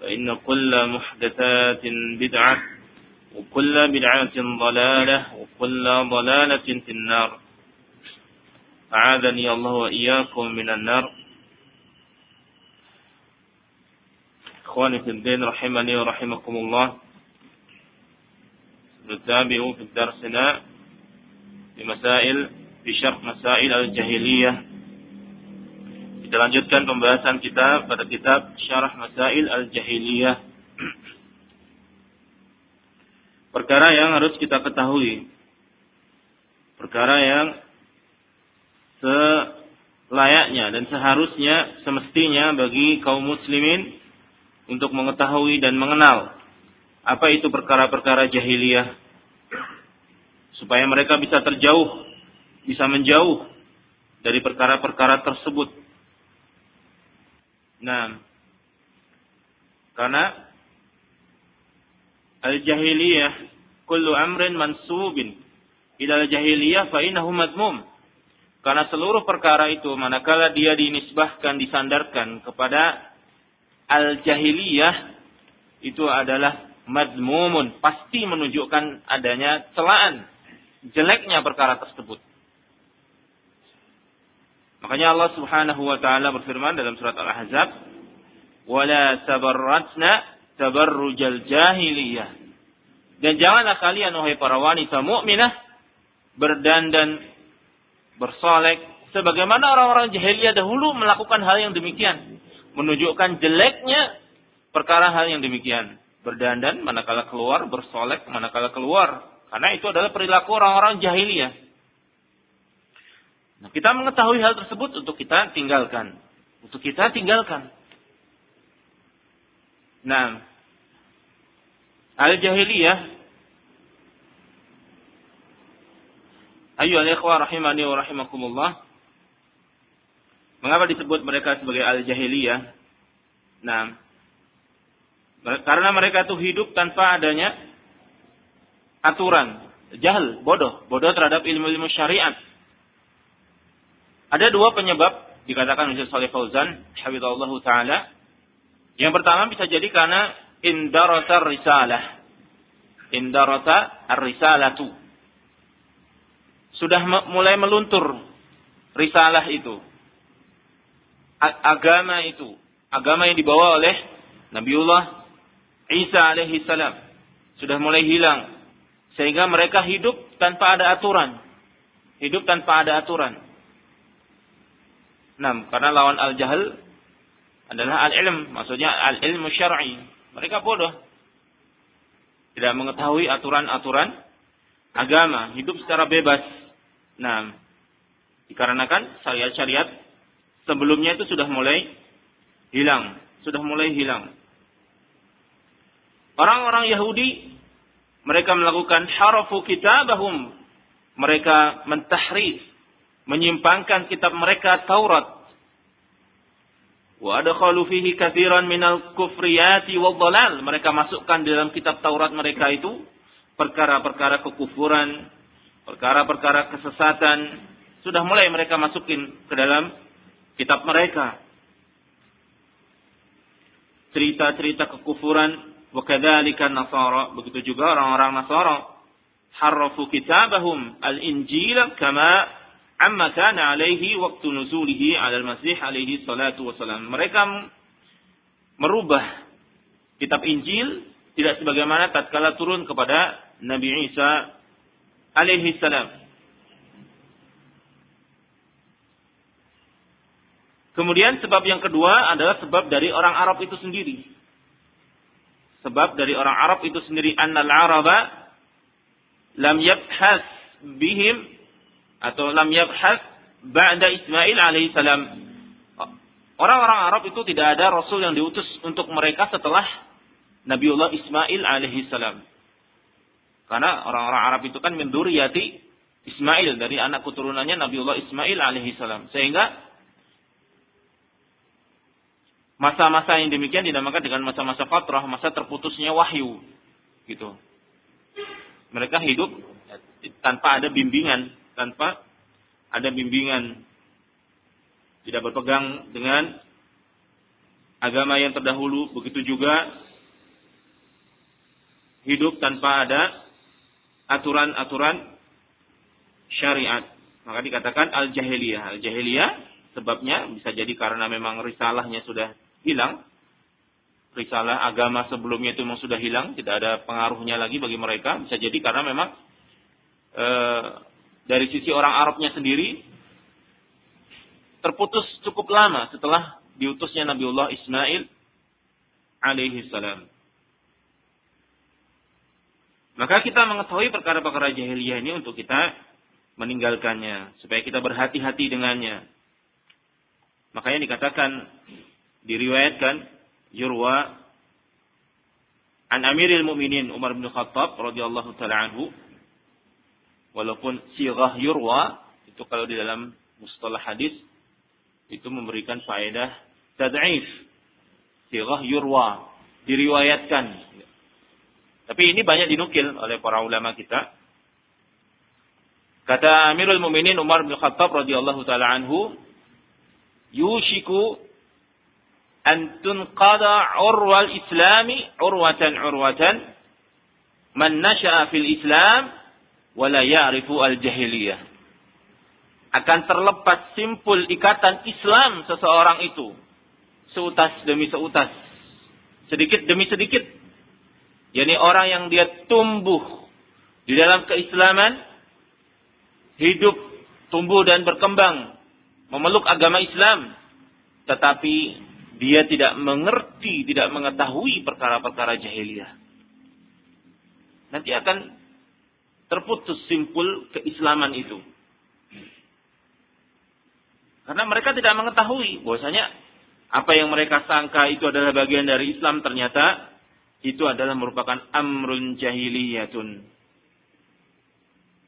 فإن كل محدثات بدعة وكل بدعة ضلالة وكل ضلالة في النار. أعاذني الله وإياكم من النار. إخواني في الدين رحمني ورحمكم الله. نتابع في درسنا بمسائل في شرح مسائل الجاهلية. Kita lanjutkan pembahasan kita pada kitab Syarah Masail Al-Jahiliyah. Perkara yang harus kita ketahui. Perkara yang selayaknya dan seharusnya semestinya bagi kaum muslimin untuk mengetahui dan mengenal apa itu perkara-perkara jahiliyah supaya mereka bisa terjauh, bisa menjauh dari perkara-perkara tersebut Nah, karena al-jahiliyah kullu amrin mansubin ila al-jahiliyah fa innahu madmum. Karena seluruh perkara itu manakala dia dinisbahkan disandarkan kepada al-jahiliyah itu adalah madmumun, pasti menunjukkan adanya celaan, jeleknya perkara tersebut. Makanya Allah Subhanahu wa taala berfirman dalam surat Al-Ahzab, "Wala tabarratna tabarrujal jahiliyah." Dan janganlah kalian wahai para wanita mukminah berdandan bersolek sebagaimana orang-orang jahiliyah dahulu melakukan hal yang demikian, menunjukkan jeleknya perkara hal yang demikian. Berdandan manakala keluar, bersolek manakala keluar. Karena itu adalah perilaku orang-orang jahiliyah. Nah, kita mengetahui hal tersebut untuk kita tinggalkan. Untuk kita tinggalkan. Nah, al-jahiliyah Ayo al-ikhwah rahimani wa rahimakumullah. Mengapa disebut mereka sebagai al-jahiliyah? Nah, karena mereka itu hidup tanpa adanya aturan, jahil, bodoh, bodoh terhadap ilmu-ilmu syariat. Ada dua penyebab dikatakan oleh Saleh Fauzan, hafizallahu taala. Yang pertama bisa jadi karena indarata risalah. Indarata ar-risalatu. Sudah mulai meluntur risalah itu. Agama itu, agama yang dibawa oleh Nabiullah Isa alaihi salam sudah mulai hilang sehingga mereka hidup tanpa ada aturan. Hidup tanpa ada aturan. Nah, karena lawan al-jahl adalah al-ilm, maksudnya al-ilmu syar'i. Mereka bodoh. Tidak mengetahui aturan-aturan agama, hidup secara bebas. Nah, dikarenakan syariat-syariat sebelumnya itu sudah mulai hilang, sudah mulai hilang. Orang-orang Yahudi mereka melakukan harafu kitabahum. Mereka mentahrif menyimpangkan kitab mereka Taurat Wa fihi katsiran minal kufriyati wal dhalal. Mereka masukkan di dalam kitab Taurat mereka itu perkara-perkara kekufuran, perkara-perkara kesesatan. Sudah mulai mereka masukin ke dalam kitab mereka. Cerita-cerita kekufuran wa nasara. Begitu juga orang-orang Nasara harrafu kitabahum al-injil kama amma kana alaihi waktu nuzulihi ala al-masih alaihi salatu wassalam. Mereka merubah kitab Injil tidak sebagaimana tatkala turun kepada Nabi Isa alaihi salam. Kemudian sebab yang kedua adalah sebab dari orang Arab itu sendiri. Sebab dari orang Arab itu sendiri annal araba lam yabhas bihim atau lam yabhas ba'da Ismail alaihi salam. Orang-orang Arab itu tidak ada rasul yang diutus untuk mereka setelah Nabiullah Ismail alaihi salam. Karena orang-orang Arab itu kan min yati Ismail dari anak keturunannya Nabiullah Ismail alaihi salam. Sehingga masa-masa yang demikian dinamakan dengan masa-masa fatrah, masa terputusnya wahyu. Gitu. Mereka hidup tanpa ada bimbingan tanpa ada bimbingan. Tidak berpegang dengan agama yang terdahulu. Begitu juga hidup tanpa ada aturan-aturan syariat. Maka dikatakan al-jahiliyah. Al-jahiliyah sebabnya bisa jadi karena memang risalahnya sudah hilang. Risalah agama sebelumnya itu memang sudah hilang, tidak ada pengaruhnya lagi bagi mereka. Bisa jadi karena memang e, dari sisi orang Arabnya sendiri terputus cukup lama setelah diutusnya Nabiullah Ismail alaihi salam. Maka kita mengetahui perkara-perkara jahiliyah ini untuk kita meninggalkannya supaya kita berhati-hati dengannya. Makanya dikatakan diriwayatkan Yurwa an Amiril Mukminin Umar bin Khattab radhiyallahu taala anhu walaupun sirah yurwa itu kalau di dalam mustalah hadis itu memberikan faedah tad'if. Sirah yurwa diriwayatkan. Tapi ini banyak dinukil oleh para ulama kita. Kata Amirul Mukminin Umar bin Khattab radhiyallahu taala anhu yushiku an tunqada urwal islami urwatan urwatan. Man nasha'a fil islam wala ya'rifu al-jahiliyah. Akan terlepas simpul ikatan Islam seseorang itu. Seutas demi seutas. Sedikit demi sedikit. Yani orang yang dia tumbuh di dalam keislaman, hidup, tumbuh dan berkembang, memeluk agama Islam, tetapi dia tidak mengerti, tidak mengetahui perkara-perkara jahiliyah. Nanti akan terputus simpul keislaman itu. Karena mereka tidak mengetahui bahwasanya apa yang mereka sangka itu adalah bagian dari Islam ternyata itu adalah merupakan amrun jahiliyatun.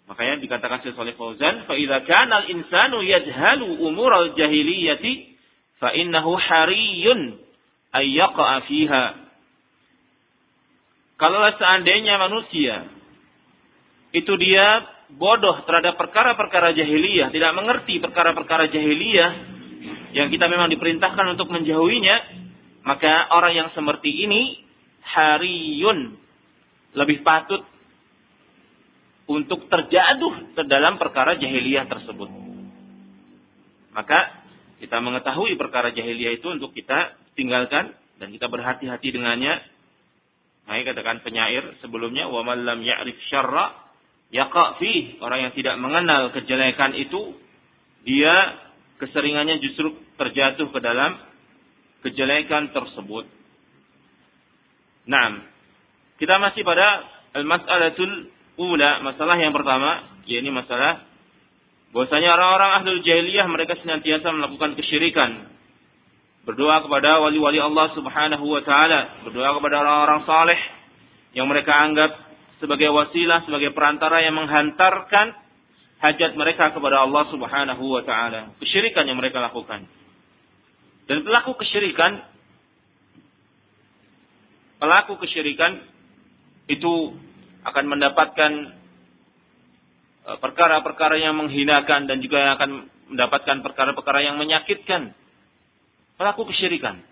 Makanya dikatakan oleh Fauzan, "Fa idza kana al-insanu yajhalu umur al-jahiliyati fa innahu hariyun ay yaqa'a fiha." Kalau seandainya manusia itu dia bodoh terhadap perkara-perkara jahiliyah, tidak mengerti perkara-perkara jahiliyah yang kita memang diperintahkan untuk menjauhinya, maka orang yang seperti ini hariyun lebih patut untuk terjatuh ke dalam perkara jahiliyah tersebut. Maka kita mengetahui perkara jahiliyah itu untuk kita tinggalkan dan kita berhati-hati dengannya. Makanya katakan penyair sebelumnya wa man lam ya'rif syarra yaqa fi orang yang tidak mengenal kejelekan itu dia keseringannya justru terjatuh ke dalam kejelekan tersebut. Nah, kita masih pada al-mas'alatul ula, masalah yang pertama, yakni masalah bahwasanya orang-orang ahlul jahiliyah mereka senantiasa melakukan kesyirikan. Berdoa kepada wali-wali Allah Subhanahu wa taala, berdoa kepada orang-orang saleh yang mereka anggap sebagai wasilah, sebagai perantara yang menghantarkan hajat mereka kepada Allah Subhanahu wa taala. Kesyirikan yang mereka lakukan. Dan pelaku kesyirikan pelaku kesyirikan itu akan mendapatkan e, perkara-perkara yang menghinakan dan juga akan mendapatkan perkara-perkara yang menyakitkan pelaku kesyirikan.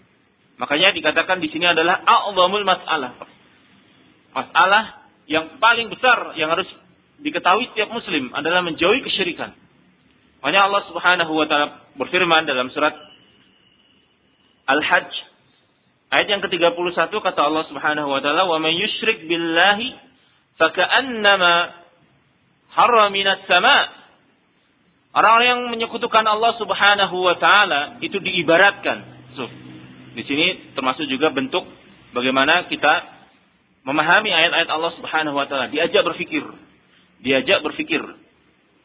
Makanya dikatakan di sini adalah a'zamul mas'alah. Masalah yang paling besar yang harus diketahui setiap muslim adalah menjauhi kesyirikan. Makanya Allah Subhanahu wa taala berfirman dalam surat Al-Hajj ayat yang ke-31 kata Allah Subhanahu wa taala wa may yusyrik billahi faka'annama harra minas sama' Orang-orang yang menyekutukan Allah Subhanahu wa taala itu diibaratkan. So, di sini termasuk juga bentuk bagaimana kita memahami ayat-ayat Allah Subhanahu wa taala, diajak berpikir. Diajak berpikir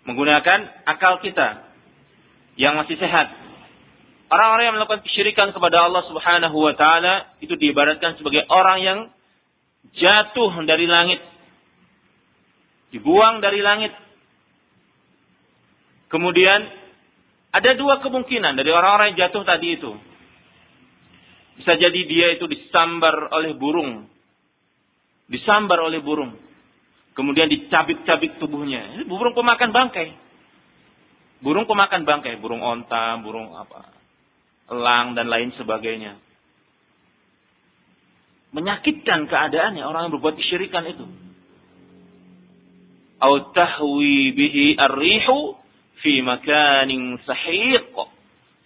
menggunakan akal kita yang masih sehat. Orang-orang yang melakukan kesyirikan kepada Allah Subhanahu wa taala itu diibaratkan sebagai orang yang jatuh dari langit. Dibuang dari langit. Kemudian ada dua kemungkinan dari orang-orang yang jatuh tadi itu. Bisa jadi dia itu disambar oleh burung disambar oleh burung. Kemudian dicabik-cabik tubuhnya. Ini burung pemakan bangkai. Burung pemakan bangkai, burung onta, burung apa, elang dan lain sebagainya. Menyakitkan keadaannya orang yang berbuat kesyirikan itu. Au tahwi bihi ar-rihu fi makanin sahiq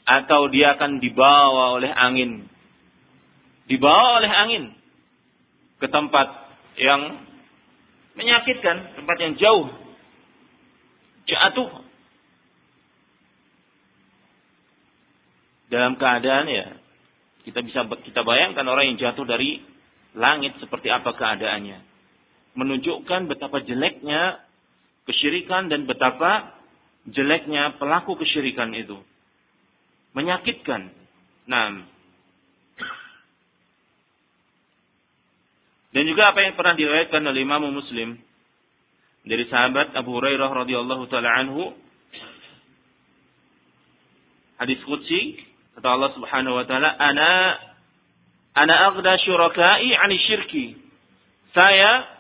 atau dia akan dibawa oleh angin. Dibawa oleh angin ke tempat yang menyakitkan, tempat yang jauh. Jatuh. Dalam keadaan ya, kita bisa kita bayangkan orang yang jatuh dari langit seperti apa keadaannya. Menunjukkan betapa jeleknya kesyirikan dan betapa jeleknya pelaku kesyirikan itu. Menyakitkan. Nah, Dan juga apa yang pernah diriwayatkan oleh Imam Muslim dari sahabat Abu Hurairah radhiyallahu taala anhu. Hadis qudsi kata Allah Subhanahu wa taala ana ana aghda syuraka'i 'ani syirki. Saya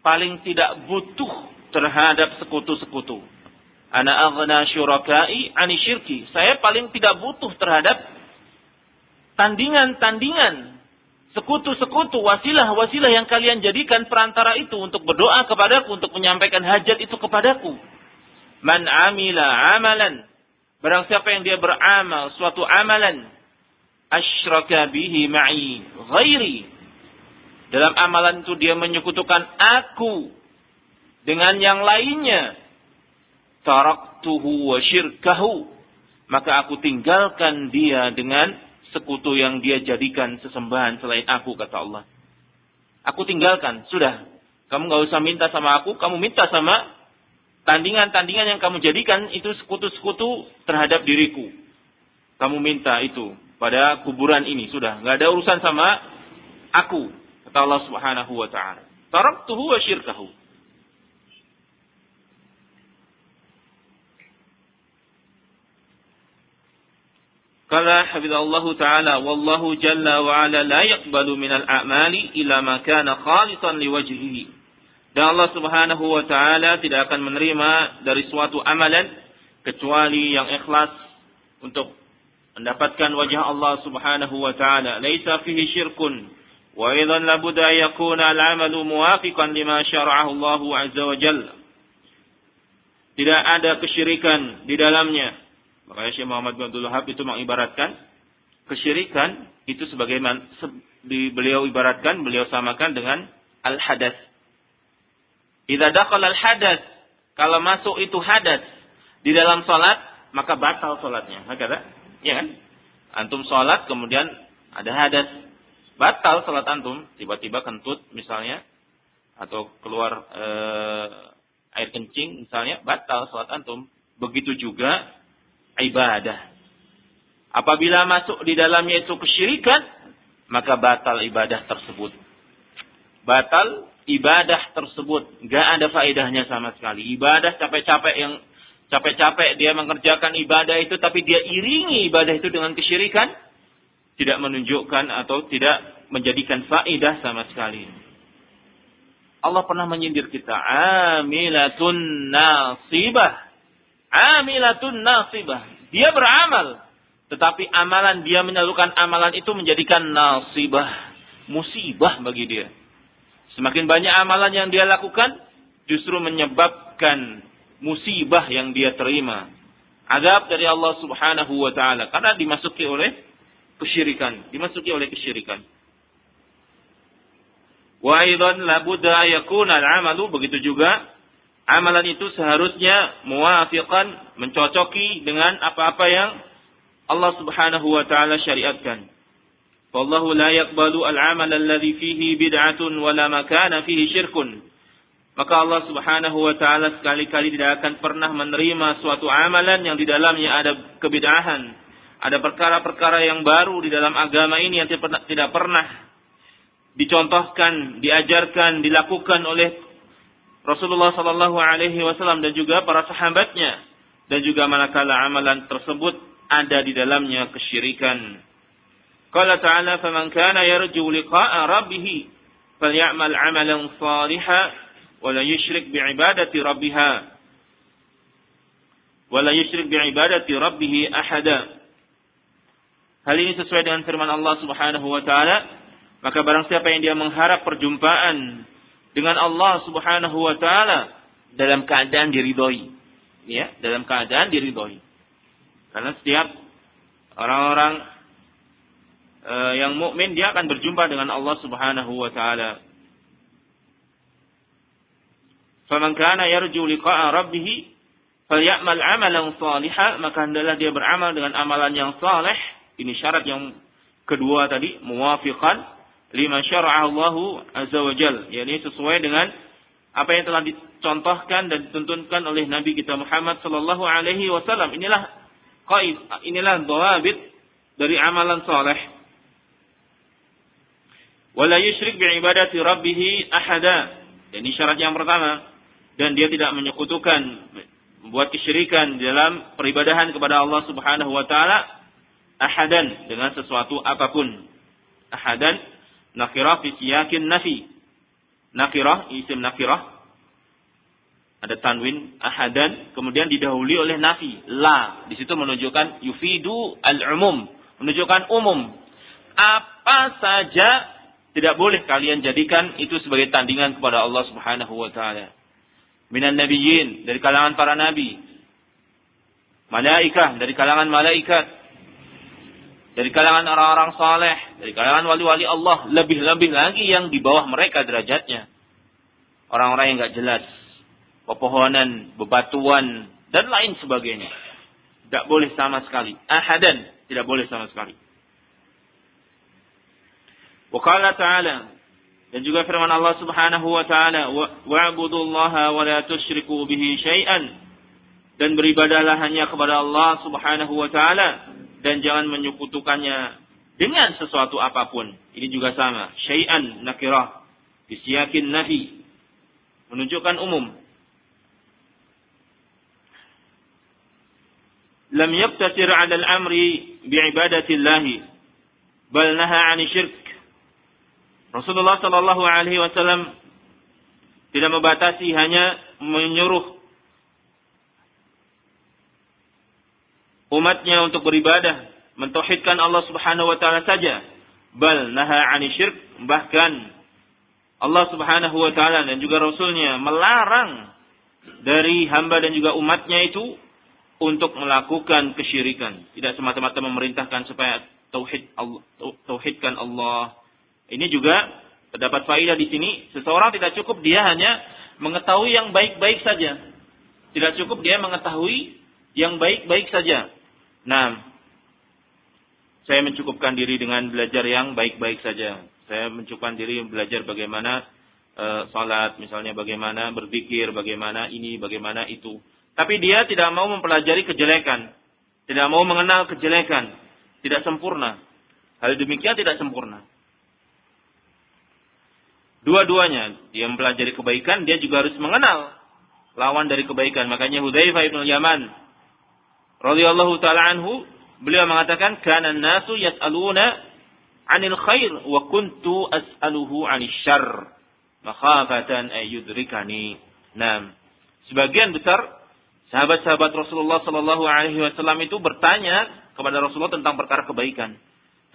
paling tidak butuh terhadap sekutu-sekutu. Ana aghna syuraka'i 'ani syirki. Saya paling tidak butuh terhadap tandingan-tandingan sekutu-sekutu, wasilah-wasilah yang kalian jadikan perantara itu untuk berdoa kepadaku, untuk menyampaikan hajat itu kepadaku. Man amila amalan. Barang siapa yang dia beramal suatu amalan. Ashraka bihi ma'i ghairi. Dalam amalan itu dia menyekutukan aku dengan yang lainnya. Taraktuhu wa syirkahu. Maka aku tinggalkan dia dengan sekutu yang dia jadikan sesembahan selain aku, kata Allah. Aku tinggalkan, sudah. Kamu gak usah minta sama aku, kamu minta sama tandingan-tandingan yang kamu jadikan itu sekutu-sekutu terhadap diriku. Kamu minta itu pada kuburan ini, sudah. Gak ada urusan sama aku, kata Allah subhanahu wa ta'ala. Taraktuhu wa syirkahu. Kala hafizallahu ta'ala wallahu jalla wa ala la minal a'mali ma kana liwajhihi. Dan Allah Subhanahu wa taala tidak akan menerima dari suatu amalan kecuali yang ikhlas untuk mendapatkan wajah Allah Subhanahu wa taala. Laisa fihi syirkun wa idzan yakuna al-amalu muwafiqan lima syara'ahu Allah azza wa jalla. Tidak ada kesyirikan di dalamnya Makanya Syekh Muhammad bin Abdul Wahab itu mengibaratkan kesyirikan itu sebagaimana di beliau ibaratkan, beliau samakan dengan al-hadas. Idza dakhala al-hadas, kalau masuk itu hadas di dalam salat, maka batal salatnya. Hakata? Ya kan? Antum salat kemudian ada hadas. Batal salat antum, tiba-tiba kentut misalnya atau keluar e, air kencing misalnya, batal salat antum. Begitu juga ibadah. Apabila masuk di dalamnya itu kesyirikan, maka batal ibadah tersebut. Batal ibadah tersebut. Gak ada faedahnya sama sekali. Ibadah capek-capek yang capek-capek dia mengerjakan ibadah itu tapi dia iringi ibadah itu dengan kesyirikan tidak menunjukkan atau tidak menjadikan faedah sama sekali. Allah pernah menyindir kita, amilatun nasibah. Amilatun nasibah. Dia beramal, tetapi amalan dia menyalurkan amalan itu menjadikan nasibah, musibah bagi dia. Semakin banyak amalan yang dia lakukan, justru menyebabkan musibah yang dia terima. Adab dari Allah Subhanahu wa taala karena dimasuki oleh kesyirikan, dimasuki oleh kesyirikan. Wa aidan labudda yakuna al-amalu begitu juga amalan itu seharusnya muwafiqan mencocoki dengan apa-apa yang Allah Subhanahu wa taala syariatkan. Wallahu la yaqbalu al-amal alladhi fihi bid'atun wa la makana fihi syirkun maka Allah Subhanahu wa taala sekali-kali tidak akan pernah menerima suatu amalan yang di dalamnya ada kebid'ahan, ada perkara-perkara yang baru di dalam agama ini yang tidak pernah dicontohkan, diajarkan, dilakukan oleh Rasulullah sallallahu alaihi wasallam dan juga para sahabatnya dan juga manakala amalan tersebut ada di dalamnya kesyirikan. Qala ta'ala faman kana yarju liqa'a rabbih falyamal 'amalan shalihan wala yusyrik bi'ibadati rabbiha wala yusyrik bi'ibadati rabbih ahada Hal ini sesuai dengan firman Allah Subhanahu wa taala, maka barang siapa yang dia mengharap perjumpaan dengan Allah Subhanahu wa taala dalam keadaan diridhoi, ya, dalam keadaan diridhoi. Karena setiap orang-orang uh, yang mukmin dia akan berjumpa dengan Allah Subhanahu wa taala. Faman kana yarju liqa'a rabbih falyamal 'amalan shalihan, maka hendaklah dia beramal dengan amalan yang saleh. Ini syarat yang kedua tadi, muwafiqan lima syara'a Allah azza wa jal, yakni sesuai dengan apa yang telah dicontohkan dan dituntunkan oleh Nabi kita Muhammad sallallahu alaihi wasallam. Inilah qaid, inilah dawabit dari amalan saleh. Wala yusyrik bi ibadati rabbih ahada. Ini syarat yang pertama dan dia tidak menyekutukan membuat kesyirikan dalam peribadahan kepada Allah Subhanahu wa taala ahadan dengan sesuatu apa pun. Ahadan nakirah fi siyakin nafi. Nakirah isim nakirah ada tanwin ahadan kemudian didahului oleh nafi la di situ menunjukkan yufidu al-umum menunjukkan umum apa saja tidak boleh kalian jadikan itu sebagai tandingan kepada Allah Subhanahu wa taala minan nabiyyin dari kalangan para nabi. Malaikah dari kalangan malaikat. Dari kalangan orang-orang saleh, dari kalangan wali-wali Allah, lebih-lebih lagi yang di bawah mereka derajatnya. Orang-orang yang enggak jelas, pepohonan, bebatuan dan lain sebagainya. Tidak boleh sama sekali. Ahadan, tidak boleh sama sekali. Wa ta'ala dan juga firman Allah Subhanahu wa taala, "Wa'budullaha wa la bihi syai'an." Dan beribadahlah hanya kepada Allah Subhanahu wa taala dan jangan menyekutukannya dengan sesuatu apa pun. Ini juga sama, syai'an nakirah. Disyakin nahi. Menunjukkan umum. Lam yaqtasir 'ala al-amri bi'ibadati Allah bal naha 'ani syirk. Rasulullah Shallallahu Alaihi Wasallam tidak membatasi hanya menyuruh umatnya untuk beribadah, mentauhidkan Allah Subhanahu wa taala saja, bal naha 'ani syirk, bahkan Allah Subhanahu wa taala dan juga rasulnya melarang dari hamba dan juga umatnya itu untuk melakukan kesyirikan. Tidak semata-mata memerintahkan supaya tauhid Allah, tauhidkan Allah ini juga terdapat faidah di sini. Seseorang tidak cukup dia hanya mengetahui yang baik-baik saja. Tidak cukup dia mengetahui yang baik-baik saja. Nah, saya mencukupkan diri dengan belajar yang baik-baik saja. Saya mencukupkan diri belajar bagaimana e, salat, misalnya bagaimana berzikir, bagaimana ini, bagaimana itu. Tapi dia tidak mau mempelajari kejelekan, tidak mau mengenal kejelekan, tidak sempurna. Hal demikian tidak sempurna. Dua-duanya, dia mempelajari kebaikan, dia juga harus mengenal lawan dari kebaikan. Makanya Hudzaifah bin Yaman radhiyallahu taala anhu beliau mengatakan kana nasu yas'aluna 'anil khair wa kuntu as'aluhu 'anil syarr makhafatan ay yudrikani. Nah, sebagian besar sahabat-sahabat Rasulullah sallallahu alaihi wasallam itu bertanya kepada Rasulullah tentang perkara kebaikan.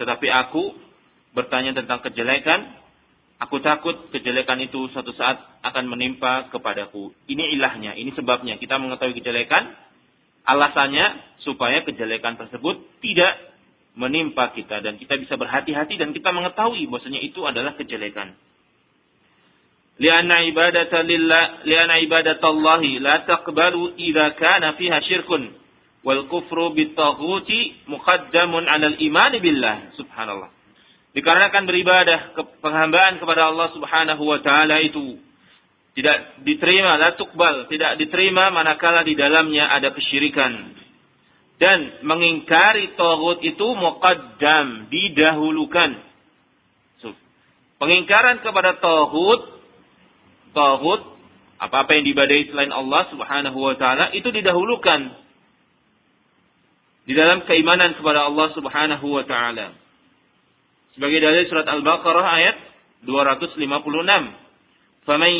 Tetapi aku bertanya tentang kejelekan Aku takut kejelekan itu suatu saat akan menimpa kepadaku. Ini ilahnya, ini sebabnya. Kita mengetahui kejelekan, alasannya supaya kejelekan tersebut tidak menimpa kita dan kita bisa berhati-hati dan kita mengetahui bahwasanya itu adalah kejelekan. Lianna ibadata lillah lianna ibadatallahi la taqbalu idza kana fiha syirkun wal kufru bitaghuti muqaddamun 'ala al-iman billah subhanallah. Dikarenakan beribadah ke penghambaan kepada Allah Subhanahu wa taala itu tidak diterima la tukbal, tidak diterima manakala di dalamnya ada kesyirikan. Dan mengingkari tauhid itu muqaddam, didahulukan. Pengingkaran kepada tauhid tauhid apa-apa yang dibadai selain Allah Subhanahu wa taala itu didahulukan di dalam keimanan kepada Allah Subhanahu wa taala. Sebagai dalil surat Al-Baqarah ayat 256. Faman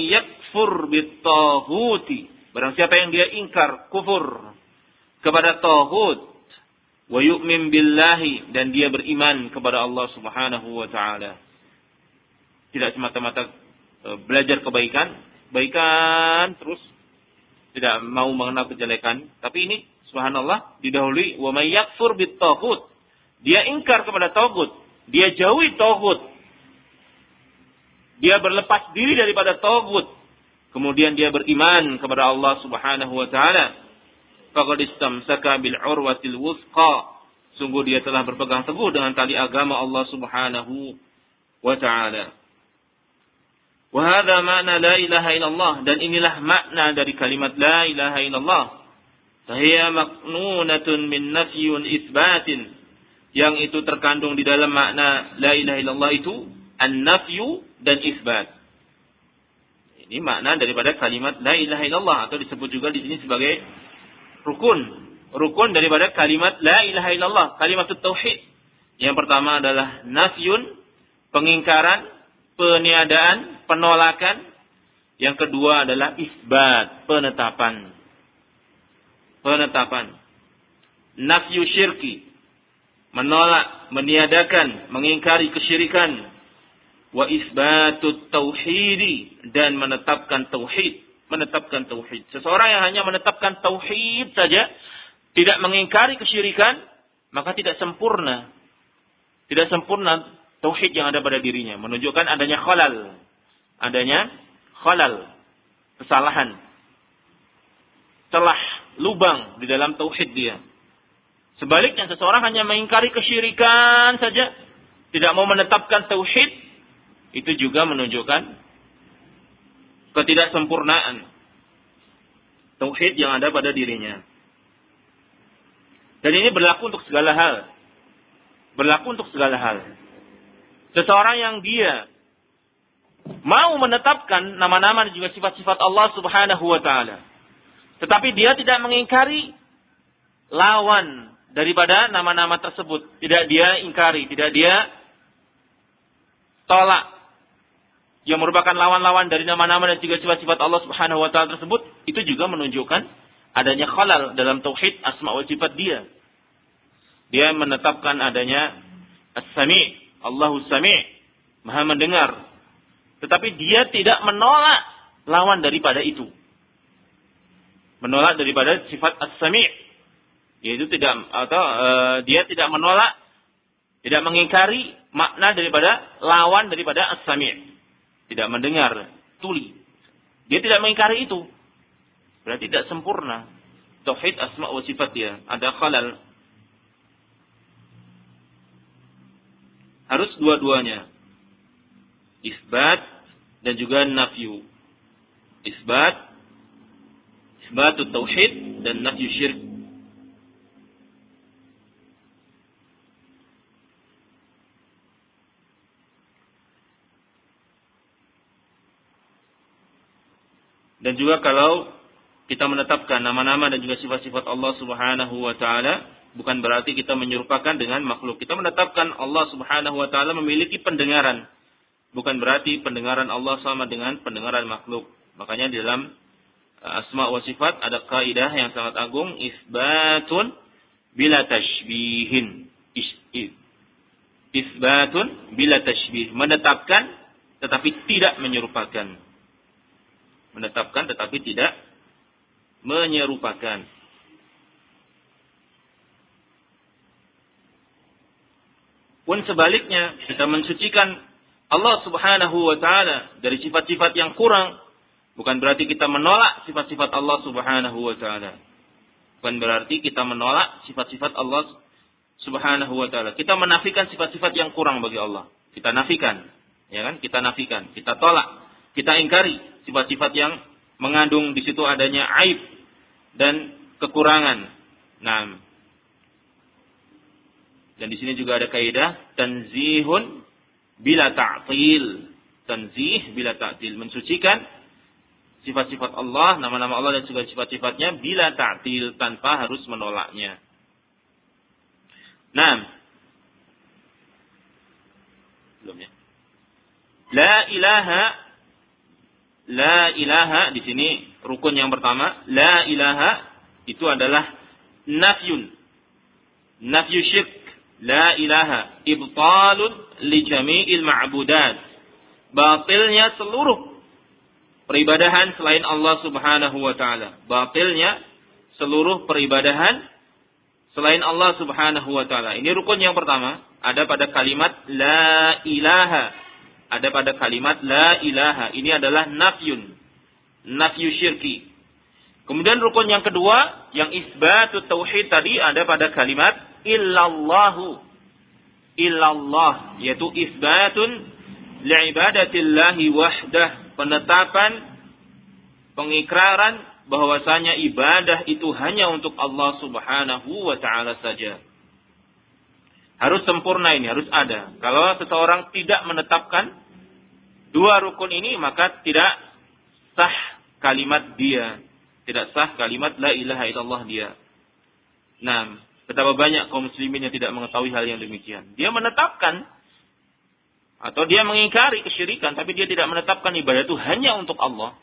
yakfur bitahuti. Barang siapa yang dia ingkar, kufur kepada tauhid wa yu'min billahi dan dia beriman kepada Allah Subhanahu wa taala. Tidak semata-mata e, belajar kebaikan, baikan terus tidak mau mengenal kejelekan, tapi ini subhanallah didahului wa may yakfur bitaghut. Dia ingkar kepada tauhid, dia jauhi togut. Dia berlepas diri daripada togut. Kemudian dia beriman kepada Allah subhanahu wa ta'ala. Faqad istamsaka bil urwatil wusqa. Sungguh dia telah berpegang teguh dengan tali agama Allah subhanahu wa ta'ala. Wahada makna la ilaha illallah. Dan inilah makna dari kalimat la ilaha illallah. Fahiyya maknunatun min nafyun isbatin yang itu terkandung di dalam makna la ilaha illallah itu an-nafyu dan isbat. Ini makna daripada kalimat la ilaha illallah atau disebut juga di sini sebagai rukun. Rukun daripada kalimat la ilaha illallah, kalimat tauhid. Yang pertama adalah nafyun, pengingkaran, peniadaan, penolakan. Yang kedua adalah isbat, penetapan. Penetapan. Nafyu syirki, menolak, meniadakan, mengingkari kesyirikan, wa isbatut tauhidi dan menetapkan tauhid, menetapkan tauhid. Seseorang yang hanya menetapkan tauhid saja, tidak mengingkari kesyirikan, maka tidak sempurna. Tidak sempurna tauhid yang ada pada dirinya, menunjukkan adanya khalal. Adanya khalal, kesalahan. Celah, lubang di dalam tauhid dia. Sebaliknya seseorang hanya mengingkari kesyirikan saja, tidak mau menetapkan tauhid, itu juga menunjukkan ketidaksempurnaan tauhid yang ada pada dirinya. Dan ini berlaku untuk segala hal. Berlaku untuk segala hal. Seseorang yang dia mau menetapkan nama-nama dan juga sifat-sifat Allah Subhanahu wa taala. Tetapi dia tidak mengingkari lawan daripada nama-nama tersebut. Tidak dia ingkari, tidak dia tolak. Yang merupakan lawan-lawan dari nama-nama dan juga sifat-sifat Allah Subhanahu wa taala tersebut, itu juga menunjukkan adanya khalal dalam tauhid asma wa sifat dia. Dia menetapkan adanya as-sami, Allahu sami, Maha mendengar. Tetapi dia tidak menolak lawan daripada itu. Menolak daripada sifat as-sami, yaitu tidak atau e, dia tidak menolak tidak mengingkari makna daripada lawan daripada as-sami' tidak mendengar tuli. Dia tidak mengingkari itu. Berarti tidak sempurna. Tauhid asma wa sifat dia. Ada khalal. Harus dua-duanya. Isbat dan juga nafyu. Isbat isbatut tauhid dan nafyu syirk Dan juga kalau kita menetapkan nama-nama dan juga sifat-sifat Allah Subhanahu wa taala bukan berarti kita menyerupakan dengan makhluk. Kita menetapkan Allah Subhanahu wa taala memiliki pendengaran. Bukan berarti pendengaran Allah sama dengan pendengaran makhluk. Makanya di dalam uh, asma wa sifat ada kaidah yang sangat agung isbatun bila tashbihin. Isbatun bila tashbih. Menetapkan tetapi tidak menyerupakan. Menetapkan tetapi tidak menyerupakan. Pun sebaliknya, kita mensucikan Allah Subhanahu wa taala dari sifat-sifat yang kurang, bukan berarti kita menolak sifat-sifat Allah Subhanahu wa taala. Bukan berarti kita menolak sifat-sifat Allah Subhanahu wa taala. Kita menafikan sifat-sifat yang kurang bagi Allah. Kita nafikan, ya kan? Kita nafikan, kita tolak, kita ingkari sifat-sifat yang mengandung di situ adanya aib dan kekurangan. Nah, dan di sini juga ada kaidah tanzihun bila ta'til. Tanzih bila ta'til. Mensucikan sifat-sifat Allah, nama-nama Allah dan juga sifat-sifatnya bila ta'til tanpa harus menolaknya. Nah, belum ya. La ilaha La ilaha di sini rukun yang pertama, la ilaha itu adalah nafyun. Nafyu syirk. La ilaha ibtalun li jami'il ma'budat. Batilnya seluruh peribadahan selain Allah Subhanahu wa taala. Batilnya seluruh peribadahan selain Allah Subhanahu wa taala. Ini rukun yang pertama, ada pada kalimat la ilaha ada pada kalimat la ilaha. Ini adalah nafyun. Nafyu syirki. Kemudian rukun yang kedua, yang isbatut tauhid tadi ada pada kalimat illallahu. Illallah. Yaitu isbatun li'ibadatillahi wahdah. Penetapan, pengikraran bahwasanya ibadah itu hanya untuk Allah subhanahu wa ta'ala saja. Harus sempurna ini, harus ada. Kalau seseorang tidak menetapkan dua rukun ini, maka tidak sah kalimat dia. Tidak sah kalimat la ilaha illallah dia. Nah, betapa banyak kaum muslimin yang tidak mengetahui hal yang demikian. Dia menetapkan atau dia mengingkari kesyirikan, tapi dia tidak menetapkan ibadah itu hanya untuk Allah.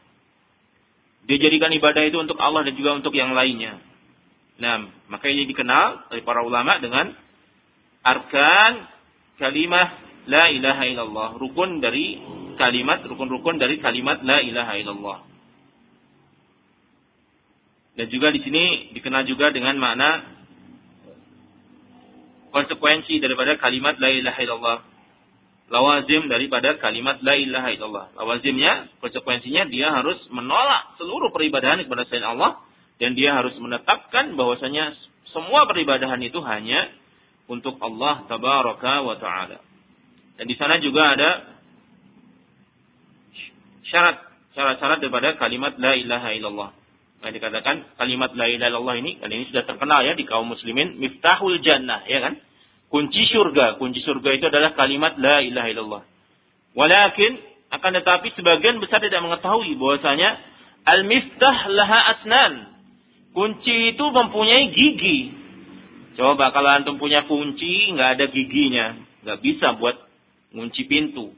Dia jadikan ibadah itu untuk Allah dan juga untuk yang lainnya. Nah, maka ini dikenal oleh para ulama dengan arkan kalimat la ilaha illallah. Rukun dari kalimat, rukun-rukun dari kalimat la ilaha illallah. Dan juga di sini dikenal juga dengan makna konsekuensi daripada kalimat la ilaha illallah. Lawazim daripada kalimat la ilaha illallah. Lawazimnya, konsekuensinya dia harus menolak seluruh peribadahan kepada selain Allah dan dia harus menetapkan bahwasanya semua peribadahan itu hanya untuk Allah tabaraka wa taala. Dan di sana juga ada syarat syarat-syarat daripada kalimat la ilaha illallah. Yang dikatakan kalimat la ilaha illallah ini kan ini sudah terkenal ya di kaum muslimin miftahul jannah ya kan? Kunci surga, kunci surga itu adalah kalimat la ilaha illallah. Walakin akan tetapi sebagian besar tidak mengetahui bahwasanya al-miftah laha asnan. Kunci itu mempunyai gigi. Coba kalau antum punya kunci nggak ada giginya, nggak bisa buat kunci pintu.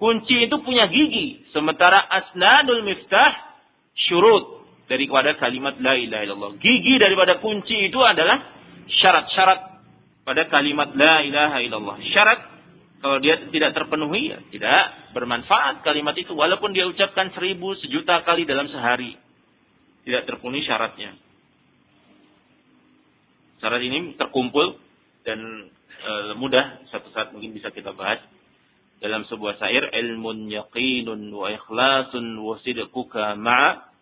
Kunci itu punya gigi, sementara asnadul miftah syurut daripada kalimat la ilaha illallah. Gigi daripada kunci itu adalah syarat-syarat pada kalimat la ilaha illallah. Syarat kalau dia tidak terpenuhi ya tidak bermanfaat kalimat itu walaupun dia ucapkan seribu sejuta kali dalam sehari. Tidak terpenuhi syaratnya. Syarat ini terkumpul dan e, mudah satu saat mungkin bisa kita bahas. Dalam sebuah syair ilmun yaqinun wa ikhlasun wa sidquka ma'a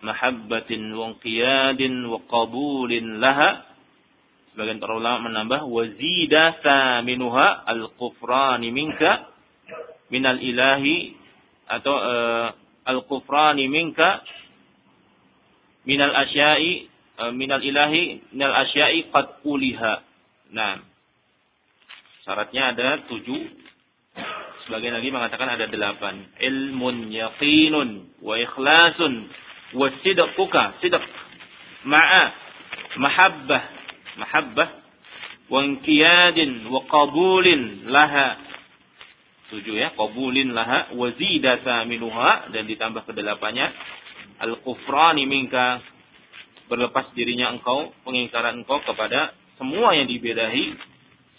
mahabbatin wa qiyadin wa qabulin laha. Sebagian para ulama menambah wazida thaminuha al-kufrani minka minal ilahi atau uh, al-kufrani minka minal asya'i Eh, minal ilahi minal asyai qad uliha. Nah, syaratnya ada tujuh. Sebagian lagi mengatakan ada delapan. Ilmun yaqinun wa ikhlasun wasidquka sidq ma'a mahabbah mahabbah wa inqiyadin wa qabulin laha tujuh ya qabulin laha wa zidata minuha dan ditambah kedelapannya al kufrani minka berlepas dirinya engkau pengingkaran engkau kepada semua yang dibedahi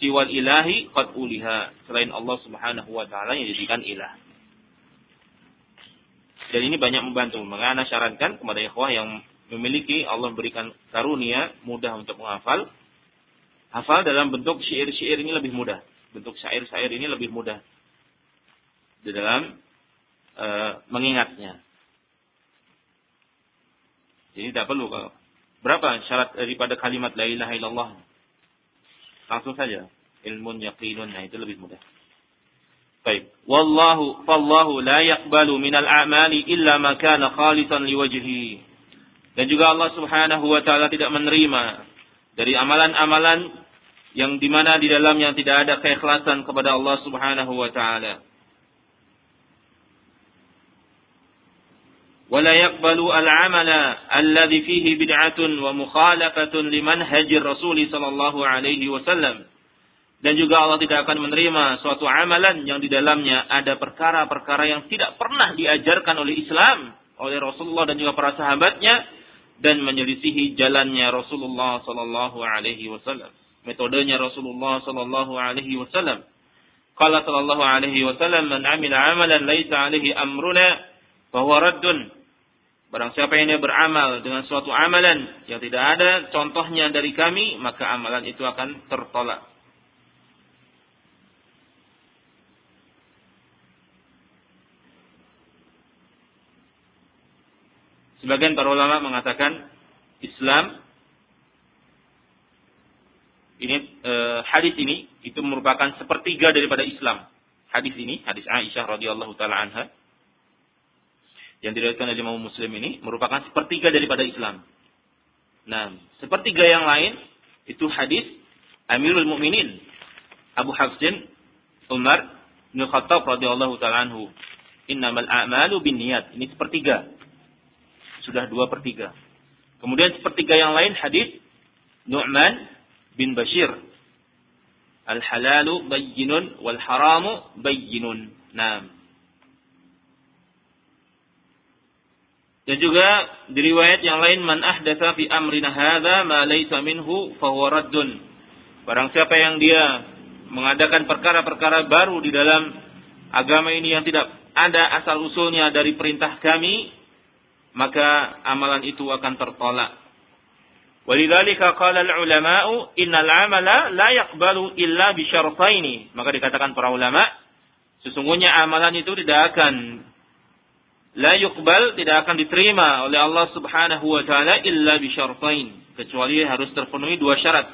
siwal ilahi qad uliha selain Allah Subhanahu wa taala yang dijadikan ilah dan ini banyak membantu. Maka Anda syaratkan kepada ikhwah yang memiliki Allah berikan karunia mudah untuk menghafal. Hafal dalam bentuk syair-syair ini lebih mudah. Bentuk syair-syair ini lebih mudah. Di dalam e, mengingatnya. Jadi tidak perlu kalau berapa syarat daripada kalimat la ilaha illallah. Langsung saja ilmun yaqinun nah itu lebih mudah. Baik. Wallahu fallahu la yaqbalu minal a'mali illa ma kana khalisan liwajhi. Dan juga Allah Subhanahu wa taala tidak menerima dari amalan-amalan yang di mana di dalamnya tidak ada keikhlasan kepada Allah Subhanahu wa taala. ولا يقبل العمل الذي فيه بدعة ومخالفة لمنهج الرسول صلى الله عليه وسلم dan juga Allah tidak akan menerima suatu amalan yang di dalamnya ada perkara-perkara yang tidak pernah diajarkan oleh Islam, oleh Rasulullah dan juga para sahabatnya dan menyelisihi jalannya Rasulullah sallallahu alaihi wasallam. Metodenya Rasulullah sallallahu alaihi wasallam. Qala sallallahu alaihi wasallam man amila amalan laisa alaihi amruna bahwa raddun. Barang siapa yang beramal dengan suatu amalan yang tidak ada contohnya dari kami, maka amalan itu akan tertolak. Sebagian para ulama mengatakan Islam ini e, hadis ini itu merupakan sepertiga daripada Islam. Hadis ini, hadis Aisyah radhiyallahu taala anha yang diriwayatkan oleh Imam Muslim ini merupakan sepertiga daripada Islam. Nah, sepertiga yang lain itu hadis Amirul Mukminin Abu Hafsin Umar bin Khattab radhiyallahu taala anhu. Innamal a'malu binniyat. Ini sepertiga sudah dua per tiga. Kemudian sepertiga yang lain hadis Nu'man bin Bashir. Al-halalu bayyinun wal haramu bayyinun. Nah. Dan juga di riwayat yang lain man ahdatsa fi amrina hadza ma laysa minhu huwa raddun. Barang siapa yang dia mengadakan perkara-perkara baru di dalam agama ini yang tidak ada asal usulnya dari perintah kami, maka amalan itu akan tertolak. Walidzalika qala al-ulama'u innal 'amala la yaqbalu illa bi syartaini. Maka dikatakan para ulama, sesungguhnya amalan itu tidak akan la yuqbal, tidak akan diterima oleh Allah Subhanahu wa taala illa bi syartain, kecuali harus terpenuhi dua syarat.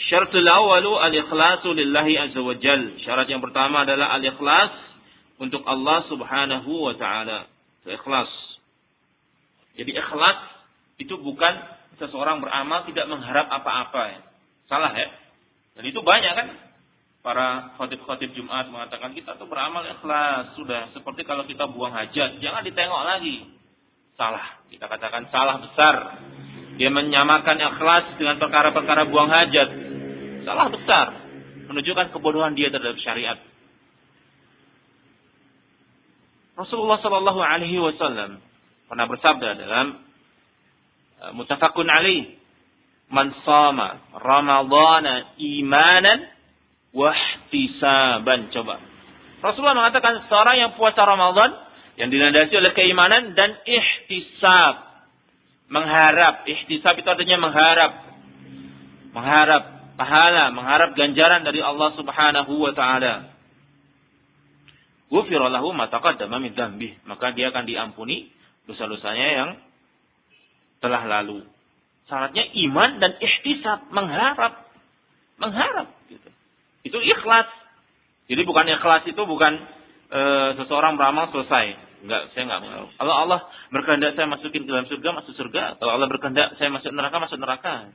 Syaratul awalu al-ikhlasu lillahi azza wa jal. Syarat yang pertama adalah al-ikhlas untuk Allah Subhanahu wa taala. Ikhlas jadi ikhlas itu bukan seseorang beramal tidak mengharap apa-apa. Salah ya. Dan itu banyak kan para khotib-khotib Jumat mengatakan kita tuh beramal ikhlas sudah. Seperti kalau kita buang hajat jangan ditengok lagi. Salah. Kita katakan salah besar. Dia menyamakan ikhlas dengan perkara-perkara buang hajat. Salah besar. Menunjukkan kebodohan dia terhadap syariat. Rasulullah Shallallahu Alaihi Wasallam pernah bersabda dalam uh, mutafakun alaih man sama ramadhana imanan wahtisaban. Coba. Rasulullah mengatakan seorang yang puasa Ramadan yang dilandasi oleh keimanan dan ihtisab. Mengharap. Ihtisab itu artinya mengharap. Mengharap pahala mengharap ganjaran dari Allah Subhanahu wa taala. Ghufira ma taqaddama maka dia akan diampuni dosa-dosanya yang telah lalu. Syaratnya iman dan ikhtisab, mengharap. Mengharap. Itu ikhlas. Jadi bukan ikhlas itu bukan e, seseorang beramal selesai. Enggak, saya enggak mengaruh. Kalau Allah berkehendak saya masukin ke dalam surga, masuk surga. Kalau Allah berkehendak saya masuk neraka, masuk neraka.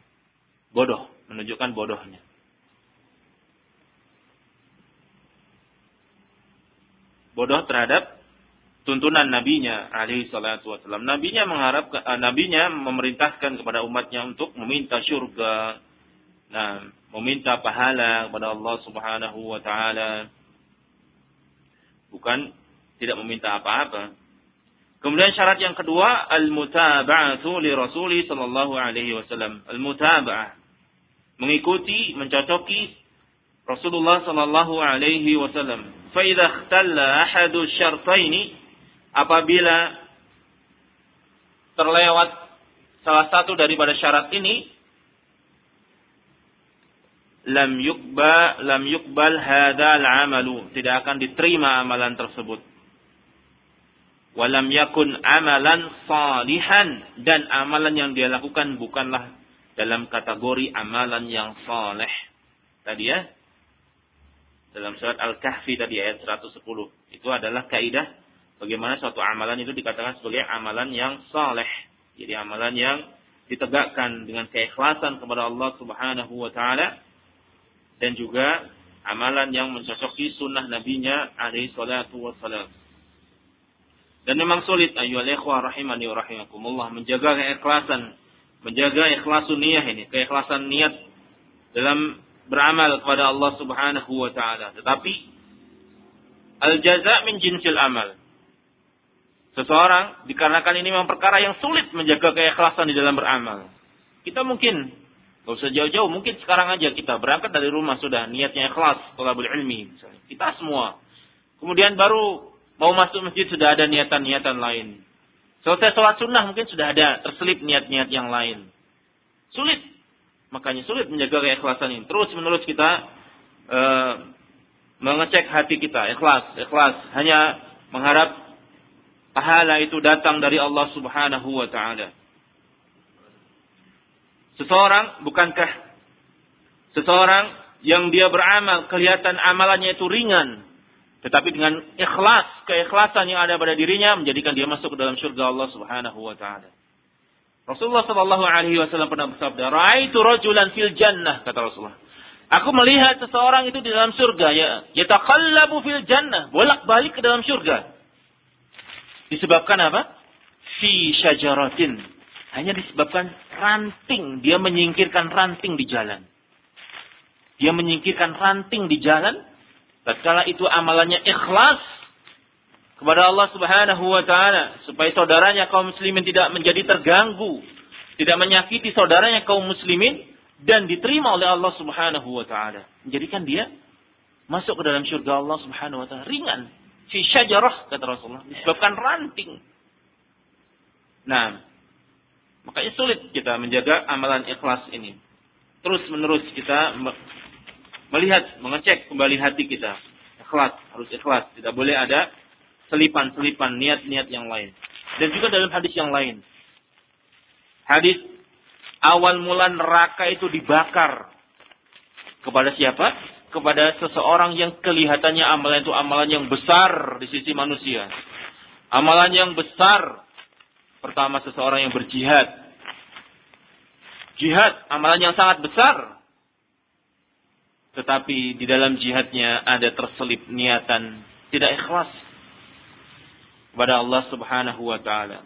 Bodoh, menunjukkan bodohnya. Bodoh terhadap tuntunan nabinya alaihi salatu wasallam. Nabinya mengharapkan uh, nabinya memerintahkan kepada umatnya untuk meminta surga. Nah, meminta pahala kepada Allah Subhanahu wa taala. Bukan tidak meminta apa-apa. Kemudian syarat yang kedua al-mutaba'atu li Rasuli sallallahu alaihi wasallam. Al-mutaba'ah mengikuti, mencocoki Rasulullah sallallahu alaihi wasallam. Fa idza ikhtalla ahadu syartaini apabila terlewat salah satu daripada syarat ini lam yukba lam yukbal hadzal amalu. Tidak akan diterima amalan tersebut. Walam yakun amalan salihan. Dan amalan yang dia lakukan bukanlah dalam kategori amalan yang saleh. Tadi ya. Dalam surat Al-Kahfi tadi ayat 110 itu adalah kaidah bagaimana suatu amalan itu dikatakan sebagai amalan yang saleh. Jadi amalan yang ditegakkan dengan keikhlasan kepada Allah Subhanahu wa taala dan juga amalan yang mencocoki sunnah nabinya alaihi salatu wassalam. Dan memang sulit ayyuhal ikhwah rahimani wa rahimakumullah menjaga keikhlasan, menjaga ikhlasun niyah ini, keikhlasan niat dalam beramal kepada Allah Subhanahu wa taala. Tetapi al jaza min jinsil amal. Seseorang dikarenakan ini memang perkara yang sulit menjaga keikhlasan di dalam beramal. Kita mungkin Gak usah jauh-jauh, mungkin sekarang aja kita berangkat dari rumah sudah niatnya ikhlas, tolabul ilmi misalnya. Kita semua. Kemudian baru mau masuk masjid sudah ada niatan-niatan lain. Selesai sholat sunnah mungkin sudah ada terselip niat-niat yang lain. Sulit. Makanya sulit menjaga keikhlasan ini. Terus menerus kita uh, mengecek hati kita, ikhlas, ikhlas. Hanya mengharap pahala itu datang dari Allah Subhanahu wa taala. Seseorang bukankah seseorang yang dia beramal kelihatan amalannya itu ringan tetapi dengan ikhlas, keikhlasan yang ada pada dirinya menjadikan dia masuk ke dalam surga Allah Subhanahu wa taala. Rasulullah sallallahu alaihi wasallam pernah bersabda, "Ra'aitu rajulan fil jannah," kata Rasulullah. Aku melihat seseorang itu di dalam surga ya, yataqallabu fil jannah, bolak-balik ke dalam surga. Disebabkan apa? Fi syajaratin. Hanya disebabkan ranting. Dia menyingkirkan ranting di jalan. Dia menyingkirkan ranting di jalan. Tatkala itu amalannya ikhlas kepada Allah Subhanahu wa taala supaya saudaranya kaum muslimin tidak menjadi terganggu, tidak menyakiti saudaranya kaum muslimin dan diterima oleh Allah Subhanahu wa taala. Menjadikan dia masuk ke dalam surga Allah Subhanahu wa taala ringan fi syajarah kata Rasulullah disebabkan ranting. Nah, makanya sulit kita menjaga amalan ikhlas ini. Terus menerus kita melihat, mengecek kembali hati kita. Ikhlas, harus ikhlas. Tidak boleh ada selipan-selipan niat-niat yang lain. Dan juga dalam hadis yang lain. Hadis awal mula neraka itu dibakar. Kepada siapa? kepada seseorang yang kelihatannya amalan itu amalan yang besar di sisi manusia. Amalan yang besar pertama seseorang yang berjihad. Jihad amalan yang sangat besar. Tetapi di dalam jihadnya ada terselip niatan tidak ikhlas kepada Allah Subhanahu wa taala.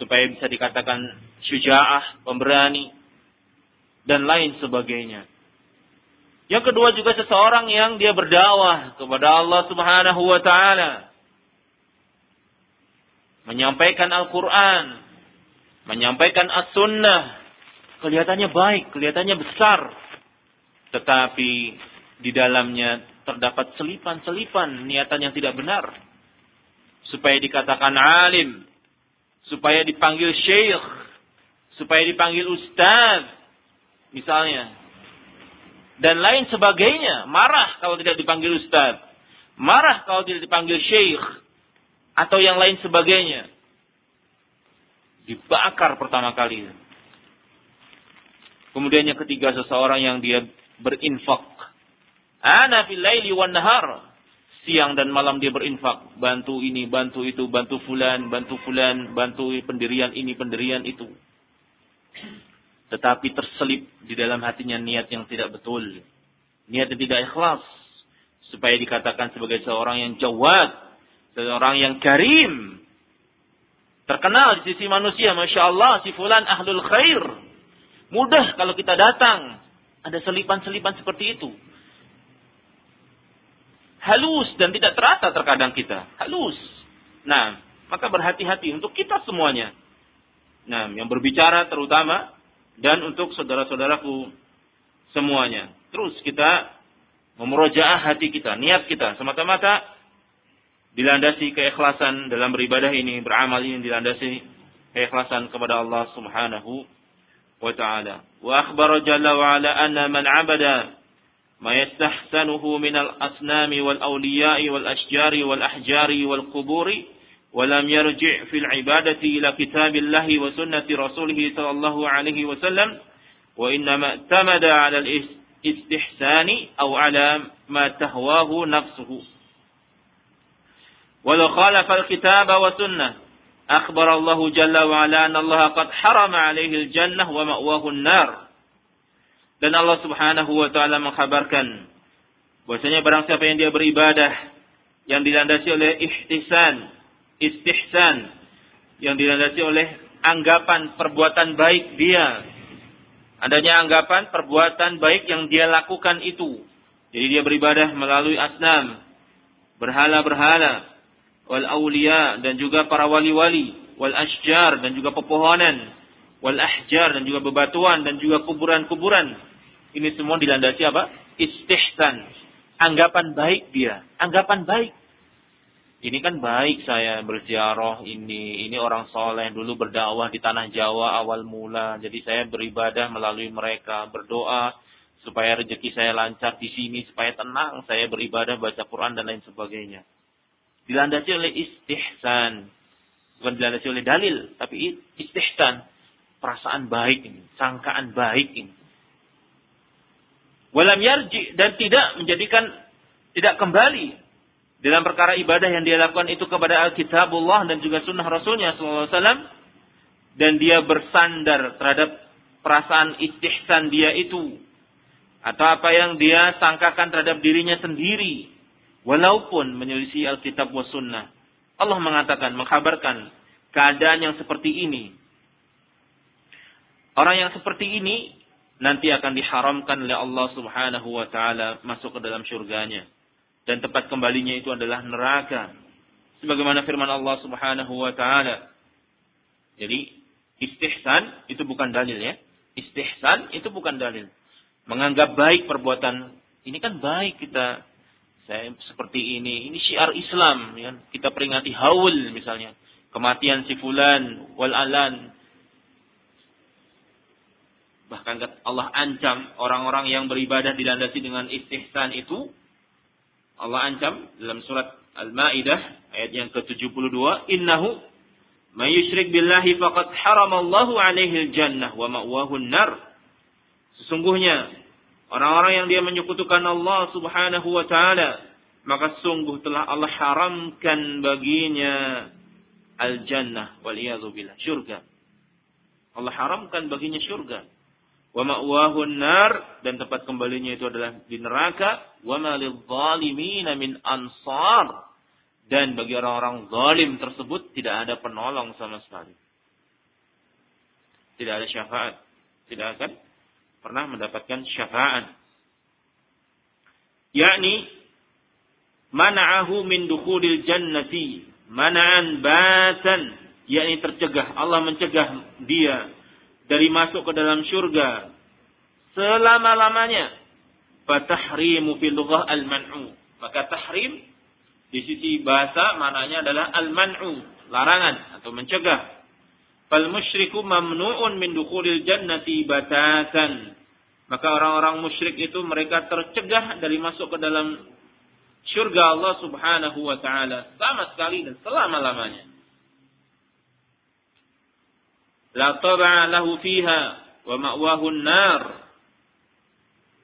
Supaya bisa dikatakan syuja'ah, pemberani dan lain sebagainya. Yang kedua juga seseorang yang dia berdakwah kepada Allah Subhanahu wa taala. Menyampaikan Al-Qur'an, menyampaikan As-Sunnah. Kelihatannya baik, kelihatannya besar. Tetapi di dalamnya terdapat selipan-selipan niatan yang tidak benar. Supaya dikatakan alim, supaya dipanggil syekh, supaya dipanggil ustaz, misalnya dan lain sebagainya. Marah kalau tidak dipanggil ustaz. Marah kalau tidak dipanggil syekh. Atau yang lain sebagainya. Dibakar pertama kali. Kemudian yang ketiga seseorang yang dia berinfak. Ana fil laili wan nahar. Siang dan malam dia berinfak. Bantu ini, bantu itu, bantu fulan, bantu fulan, bantu pendirian ini, pendirian itu tetapi terselip di dalam hatinya niat yang tidak betul. Niat yang tidak ikhlas. Supaya dikatakan sebagai seorang yang jawad. Seorang yang karim. Terkenal di sisi manusia, Masya Allah, si fulan ahlul khair. Mudah kalau kita datang. Ada selipan-selipan seperti itu. Halus dan tidak terasa terkadang kita. Halus. Nah, maka berhati-hati untuk kita semuanya. Nah, yang berbicara terutama dan untuk saudara-saudaraku semuanya. Terus kita memurojaah hati kita, niat kita semata-mata dilandasi keikhlasan dalam beribadah ini, beramal ini dilandasi keikhlasan kepada Allah Subhanahu wa taala. Wa akhbara jalla wa ala anna man 'abada ما يستحسنه من الأصنام والأولياء والأشجار والأحجار والقبور ولم يرجع في العبادة إلى كتاب الله وسنة رسوله صلى الله عليه وسلم وإنما اعتمد على الاستحسان أو على ما تهواه نفسه walau khalafal kitab wa sunnah akhbar Allah jalla wa ala anna Allah qad harama alaihi jannah wa ma'wahu nar dan Allah Subhanahu wa taala mengkhabarkan bahwasanya barang siapa yang dia beribadah yang dilandasi oleh ihtisan istihsan yang dilandasi oleh anggapan perbuatan baik dia. Adanya anggapan perbuatan baik yang dia lakukan itu. Jadi dia beribadah melalui asnam berhala-berhala wal aulia dan juga para wali-wali, wal asjar dan juga pepohonan, wal ahjar dan juga bebatuan dan juga kuburan-kuburan. Ini semua dilandasi apa? Istihsan. Anggapan baik dia, anggapan baik ini kan baik saya berziarah ini, ini orang soleh dulu berdakwah di tanah Jawa awal mula, jadi saya beribadah melalui mereka, berdoa supaya rezeki saya lancar di sini, supaya tenang saya beribadah baca Quran dan lain sebagainya. Dilandasi oleh istihsan, bukan dilandasi oleh dalil, tapi istihsan, perasaan baik ini, sangkaan baik ini. Walam yarji dan tidak menjadikan tidak kembali dalam perkara ibadah yang dia lakukan itu kepada Alkitabullah dan juga sunnah Rasulnya SAW. Dan dia bersandar terhadap perasaan istihsan dia itu. Atau apa yang dia sangkakan terhadap dirinya sendiri. Walaupun menyelisih Alkitab wa sunnah. Allah mengatakan, mengkabarkan keadaan yang seperti ini. Orang yang seperti ini nanti akan diharamkan oleh Allah Subhanahu wa taala masuk ke dalam surganya dan tempat kembalinya itu adalah neraka. Sebagaimana firman Allah Subhanahu wa taala. Jadi istihsan itu bukan dalil ya. Istihsan itu bukan dalil. Menganggap baik perbuatan ini kan baik kita saya seperti ini. Ini syiar Islam ya. Kita peringati haul misalnya. Kematian si fulan wal alan. Bahkan Allah ancam orang-orang yang beribadah dilandasi dengan istihsan itu Allah ancam dalam surat Al-Maidah ayat yang ke-72, "Innahu may yusyrik billahi faqad haramallahu alaihi al-jannah wa ma'wahu nar Sesungguhnya orang-orang yang dia menyekutukan Allah Subhanahu wa taala, maka sungguh telah Allah haramkan baginya al-jannah wal billah, surga. Allah haramkan baginya surga wa ma'wahun nar dan tempat kembalinya itu adalah di neraka wa ma min ansar dan bagi orang-orang zalim tersebut tidak ada penolong sama sekali. Tidak ada syafaat. Tidak akan pernah mendapatkan syafaat. Yakni mana'ahu min dukhulil jannati mana'an batan yakni tercegah Allah mencegah dia dari masuk ke dalam surga selama-lamanya. Fatahrimu fil lughah al-man'u. Maka tahrim di sisi bahasa maknanya adalah al-man'u, larangan atau mencegah. Fal musyriku mamnu'un min dukhulil jannati batatan. Maka orang-orang musyrik itu mereka tercegah dari masuk ke dalam surga Allah Subhanahu wa taala sama sekali dan selama-lamanya. La tab'a lahu fiha wa ma'wahu nar.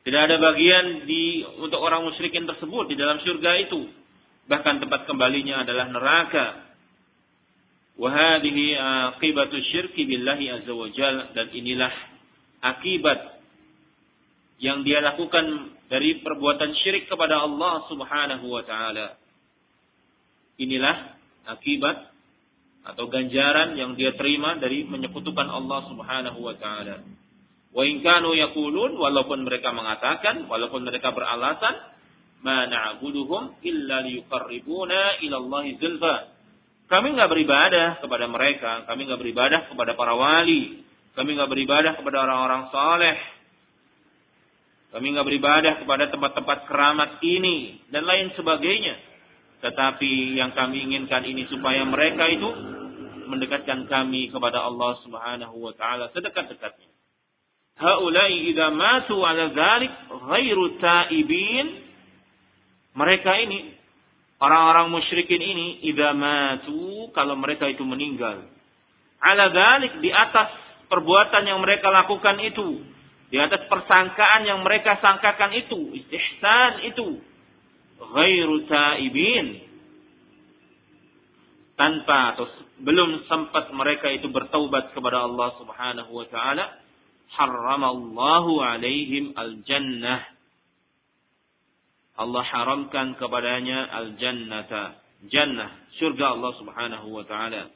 Tidak ada bagian di untuk orang musyrikin tersebut di dalam surga itu. Bahkan tempat kembalinya adalah neraka. Wa hadhihi aqibatu syirki billahi azza wa jal dan inilah akibat yang dia lakukan dari perbuatan syirik kepada Allah Subhanahu wa taala. inilah akibat atau ganjaran yang dia terima dari menyekutukan Allah Subhanahu wa taala. Wa in kanu yaqulun walaupun mereka mengatakan, walaupun mereka beralasan, ma na'buduhum illa liyuqarribuna ila Allah zulfa. Kami nggak beribadah kepada mereka, kami nggak beribadah kepada para wali, kami nggak beribadah kepada orang-orang saleh. Kami nggak beribadah kepada tempat-tempat keramat ini dan lain sebagainya. Tetapi yang kami inginkan ini supaya mereka itu mendekatkan kami kepada Allah Subhanahu wa taala sedekat-dekatnya. Haulai idza matu ala dzalik ghairu taibin mereka ini orang-orang musyrikin ini idza matu kalau mereka itu meninggal ala dzalik di atas perbuatan yang mereka lakukan itu, di atas persangkaan yang mereka sangkakan itu, istihsan itu, ghairu taibin. Tanpa atau belum sempat mereka itu bertaubat kepada Allah Subhanahu wa taala, haramallahu alaihim al-jannah. Allah haramkan kepadanya al-jannata, jannah, surga Allah Subhanahu wa taala.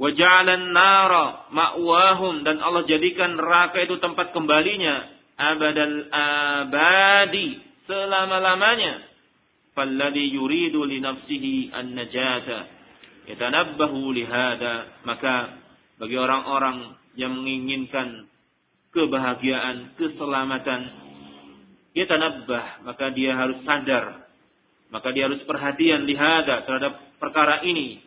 Wajalan nara ma'wahum. Dan Allah jadikan neraka itu tempat kembalinya. Abadal abadi selama-lamanya. Falladhi yuridu li nafsihi an-najata. Yatanabbahu lihada. Maka bagi orang-orang yang menginginkan kebahagiaan, keselamatan, yatanabbah, maka dia harus sadar, maka dia harus perhatian lihada terhadap perkara ini.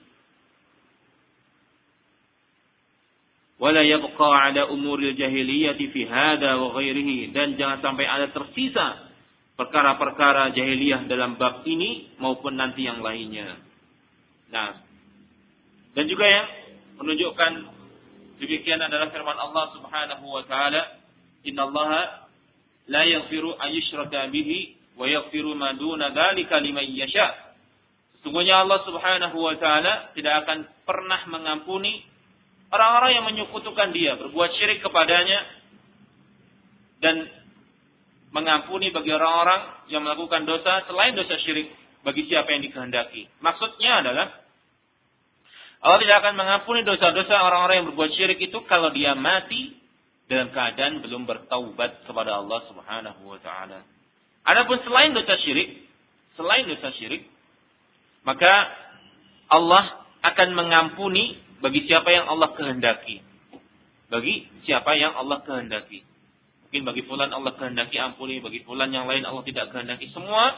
Wala yabqa umuril jahiliyati fi wa ghairihi. Dan jangan sampai ada tersisa perkara-perkara jahiliyah dalam bab ini maupun nanti yang lainnya. Nah, dan juga yang menunjukkan demikian adalah firman Allah Subhanahu wa taala, "Innallaha la yaghfiru ayyushraka bihi wa yaghfiru ma duna dzalika liman yasha." Sesungguhnya Allah Subhanahu wa taala tidak akan pernah mengampuni Orang-orang yang menyekutukan dia, berbuat syirik kepadanya, dan mengampuni bagi orang-orang yang melakukan dosa selain dosa syirik bagi siapa yang dikehendaki. Maksudnya adalah Allah tidak akan mengampuni dosa-dosa orang-orang yang berbuat syirik itu kalau dia mati dalam keadaan belum bertaubat kepada Allah Subhanahu wa taala. Adapun selain dosa syirik, selain dosa syirik, maka Allah akan mengampuni bagi siapa yang Allah kehendaki. Bagi siapa yang Allah kehendaki. Mungkin bagi fulan Allah kehendaki ampuni, bagi fulan yang lain Allah tidak kehendaki. Semua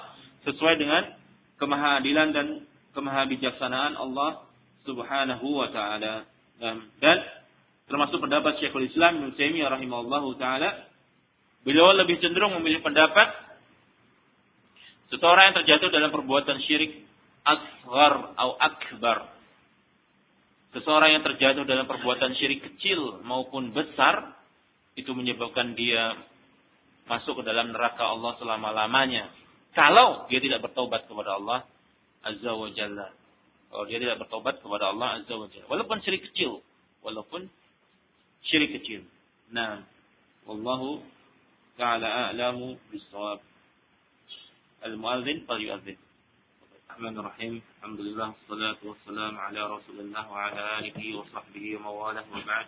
sesuai dengan kemahadilan dan kemahabijaksanaan Allah Subhanahu wa taala. Dan termasuk pendapat Syekhul Islam Ibnu Taimiyah rahimahullahu taala, beliau lebih cenderung memilih pendapat seseorang yang terjatuh dalam perbuatan syirik asghar atau akbar Seseorang yang terjatuh dalam perbuatan syirik kecil maupun besar itu menyebabkan dia masuk ke dalam neraka Allah selama-lamanya. Kalau dia tidak bertobat kepada Allah Azza wa Jalla. Kalau dia tidak bertobat kepada Allah Azza wa Jalla. Walaupun syirik kecil. Walaupun syirik kecil. Nah. Wallahu ta'ala a'lamu bisawab. Al-muadzin fal yu'adzin. الرحمن الرحيم الحمد لله والصلاة والسلام على رسول الله وعلى آله وصحبه ومواله وبعد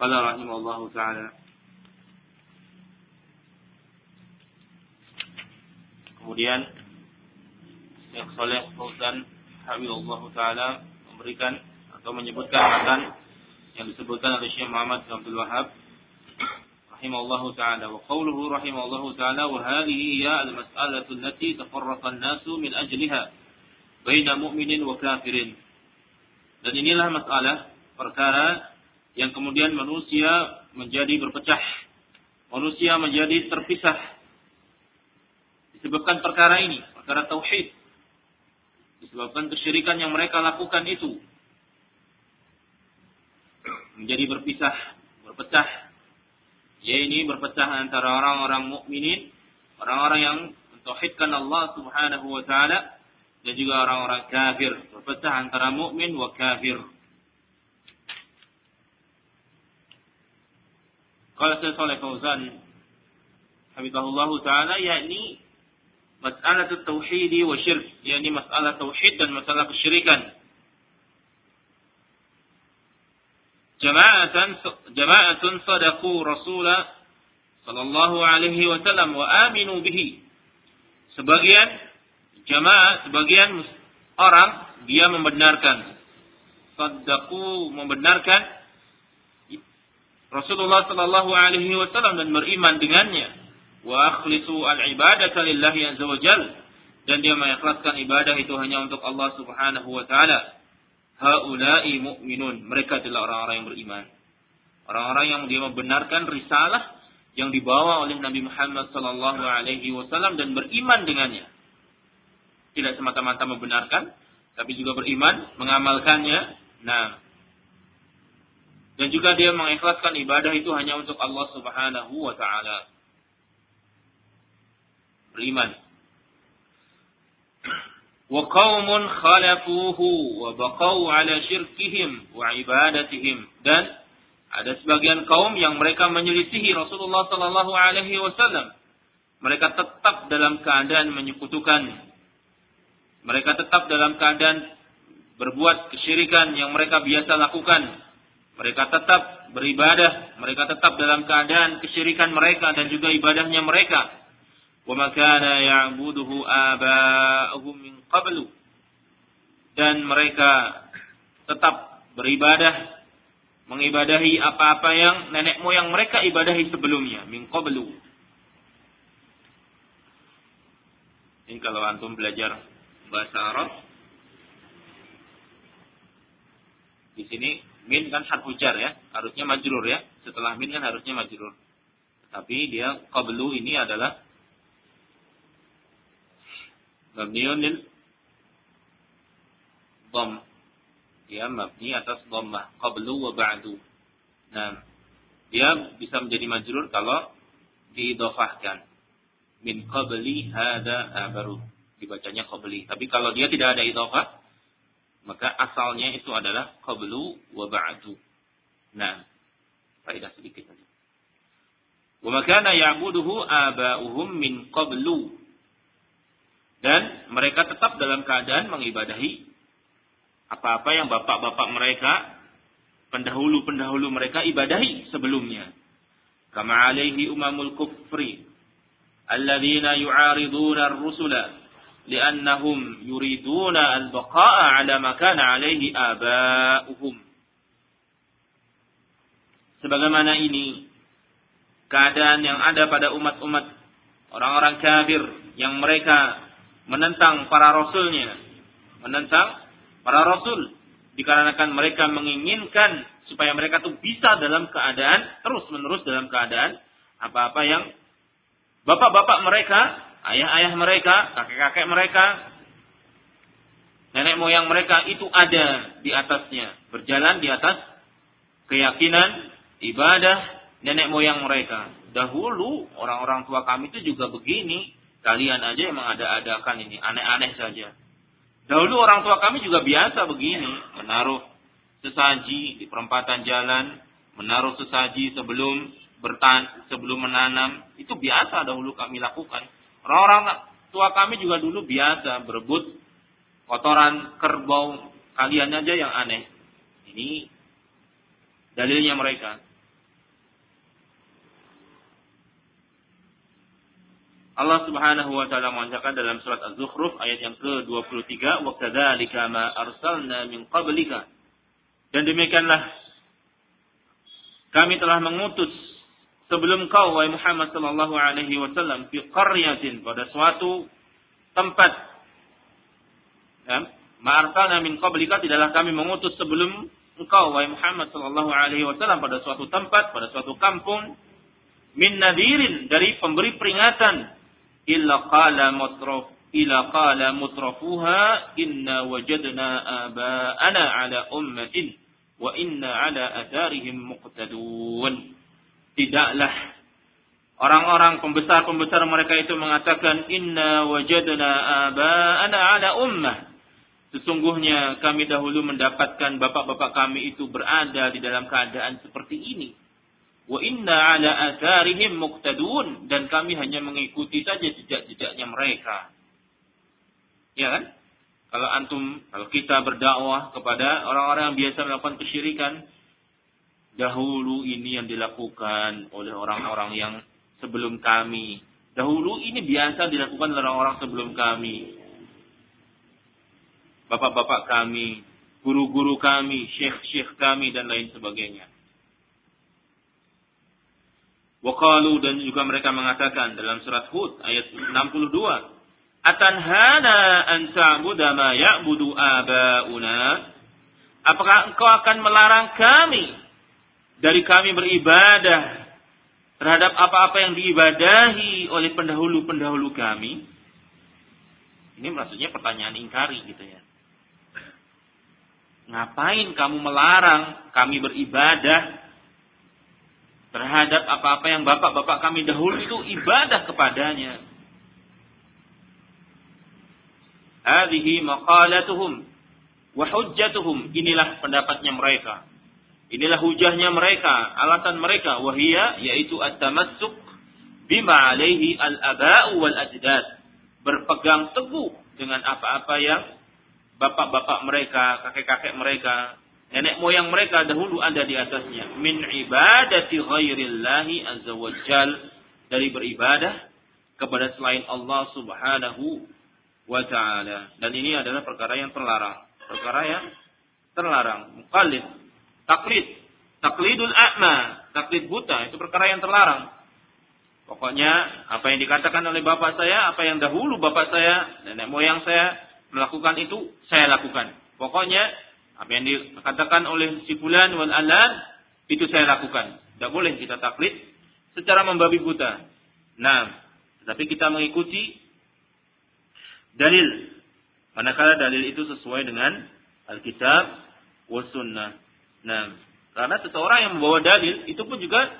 قال رحمه الله تعالى Kemudian Syekh Saleh Fauzan Habibullah Ta'ala memberikan atau menyebutkan matan yang disebutkan oleh Syekh Muhammad bin Abdul Wahab rahimallahu taala wa qawluhu rahimallahu taala wa hadhihi ya al-mas'alatu allati tafarraqa an-nasu min ajliha baina mu'minin wa kafirin. Dan inilah masalah perkara yang kemudian manusia menjadi berpecah manusia menjadi terpisah. Disebabkan perkara ini perkara tauhid. Disebabkan kesyirikan yang mereka lakukan itu menjadi berpisah berpecah yaitu berpecah antara orang-orang mukminin, orang-orang yang mentauhidkan Allah Subhanahu wa taala dan juga orang-orang kafir, berpecah antara mukmin wa kafir. Kalau saya Saleh Fauzan Habibullah Ta'ala yakni masalah tauhid wa syirk, yakni masalah tauhid dan masalah kesyirikan. Jama'atan jama'atun sadaqu Rasulullah sallallahu alaihi wasallam wa aminu bihi. Sebagian jamaah, sebagian orang dia membenarkan sadaqu membenarkan Rasulullah sallallahu alaihi wasallam dan beriman dengannya wa akhlisu al-ibadata lillahi azza dan dia mengikhlaskan ibadah itu hanya untuk Allah Subhanahu wa taala. Haula'i mu'minun, mereka adalah orang-orang yang beriman. Orang-orang yang dia membenarkan risalah yang dibawa oleh Nabi Muhammad sallallahu alaihi wasallam dan beriman dengannya. Tidak semata-mata membenarkan, tapi juga beriman, mengamalkannya. Nah, dan juga dia mengikhlaskan ibadah itu hanya untuk Allah Subhanahu wa taala beriman. Wa baqau ala syirkihim wa ibadatihim dan ada sebagian kaum yang mereka menyelisihi Rasulullah sallallahu alaihi wasallam. Mereka tetap dalam keadaan menyekutukan. Mereka tetap dalam keadaan berbuat kesyirikan yang mereka biasa lakukan. Mereka tetap beribadah, mereka tetap dalam keadaan kesyirikan mereka dan juga ibadahnya mereka. وما كان يعبده آباؤهم من قبل dan mereka tetap beribadah mengibadahi apa-apa yang nenek moyang mereka ibadahi sebelumnya min qablu ini kalau antum belajar bahasa Arab di sini min kan harf jar ya harusnya majrur ya setelah min kan harusnya majrur tapi dia qablu ini adalah mabniun lil dham ya mabni atas dhammah qablu wa ba'du. Nah dia bisa menjadi majrur kalau diidhafahkan min qabli hada baru dibacanya qabli. Tapi kalau dia tidak ada idhafah maka asalnya itu adalah qablu wa ba'du. Nah faedah sedikit saja. Wa makana ya'buduhu aba'uhum min qablu dan mereka tetap dalam keadaan mengibadahi apa-apa yang bapak-bapak mereka, pendahulu-pendahulu mereka ibadahi sebelumnya. Kama alaihi umamul kufri alladzina yu'ariduna ar-rusula li'annahum yuriduna al-baqa'a 'ala ma kana alaihi aba'uhum. Sebagaimana ini keadaan yang ada pada umat-umat orang-orang kafir yang mereka menentang para rasulnya, menentang para rasul. Dikarenakan mereka menginginkan supaya mereka tuh bisa dalam keadaan terus menerus dalam keadaan apa-apa yang bapak-bapak mereka, ayah-ayah mereka, kakek-kakek mereka, nenek moyang mereka itu ada di atasnya, berjalan di atas keyakinan, ibadah nenek moyang mereka. Dahulu orang-orang tua kami itu juga begini, Kalian aja yang mengada-adakan ini, aneh-aneh saja. Dahulu orang tua kami juga biasa begini, menaruh sesaji di perempatan jalan, menaruh sesaji sebelum bertan sebelum menanam, itu biasa dahulu kami lakukan. Orang-orang tua kami juga dulu biasa berebut kotoran kerbau kalian aja yang aneh. Ini dalilnya mereka. Allah Subhanahu wa taala mengatakan dalam surat Az-Zukhruf ayat yang ke-23, "Wa kadzalika ma arsalna min qablika." Dan demikianlah kami telah mengutus sebelum kau wahai Muhammad sallallahu alaihi wasallam fi qaryatin pada suatu tempat. Ya, ma arsalna min qablika tidaklah kami mengutus sebelum engkau wahai Muhammad sallallahu alaihi wasallam pada suatu tempat, pada suatu kampung min nadirin dari pemberi peringatan illa qala mutraf ila qala mutrafuha inna wajadna aba'ana ala ummatin wa inna ala atharihim muqtadun. Tidaklah orang-orang pembesar-pembesar mereka itu mengatakan inna wajadna aba'ana ala ummah. Sesungguhnya kami dahulu mendapatkan bapak-bapak kami itu berada di dalam keadaan seperti ini Wa inna ala atharihim muqtadun dan kami hanya mengikuti saja jejak-jejaknya mereka. Ya kan? Kalau antum, kalau kita berdakwah kepada orang-orang yang biasa melakukan kesyirikan, dahulu ini yang dilakukan oleh orang-orang yang sebelum kami. Dahulu ini biasa dilakukan oleh orang-orang sebelum kami. Bapak-bapak kami, guru-guru kami, syekh-syekh kami, dan lain sebagainya. Waqalu dan juga mereka mengatakan dalam surat Hud ayat 62. Atanhana an ta'budu ma ya'budu aba'una? Apakah engkau akan melarang kami dari kami beribadah terhadap apa-apa yang diibadahi oleh pendahulu-pendahulu kami? Ini maksudnya pertanyaan ingkari gitu ya. Ngapain kamu melarang kami beribadah terhadap apa-apa yang bapak-bapak kami dahulu itu ibadah kepadanya. Hadhihi maqalatuhum wa hujjatuhum. Inilah pendapatnya mereka. Inilah hujahnya mereka, alasan mereka wahia yaitu at-tamassuk bima alaihi al-aba'u wal ajdad. Berpegang teguh dengan apa-apa yang bapak-bapak mereka, kakek-kakek mereka nenek moyang mereka dahulu ada di atasnya. Min ibadati ghairillahi azza wajal dari beribadah kepada selain Allah Subhanahu wa taala. Dan ini adalah perkara yang terlarang. Perkara yang terlarang. Muqallid. Taklid. Taklidul a'ma. Taklid buta. Itu perkara yang terlarang. Pokoknya apa yang dikatakan oleh bapak saya apa yang dahulu bapak saya nenek moyang saya melakukan itu saya lakukan. Pokoknya apa yang dikatakan oleh si fulan wal alan itu saya lakukan. Tidak boleh kita taklid secara membabi buta. Nah, tetapi kita mengikuti dalil. Manakala dalil itu sesuai dengan Alkitab was sunnah. Nah, karena seseorang yang membawa dalil itu pun juga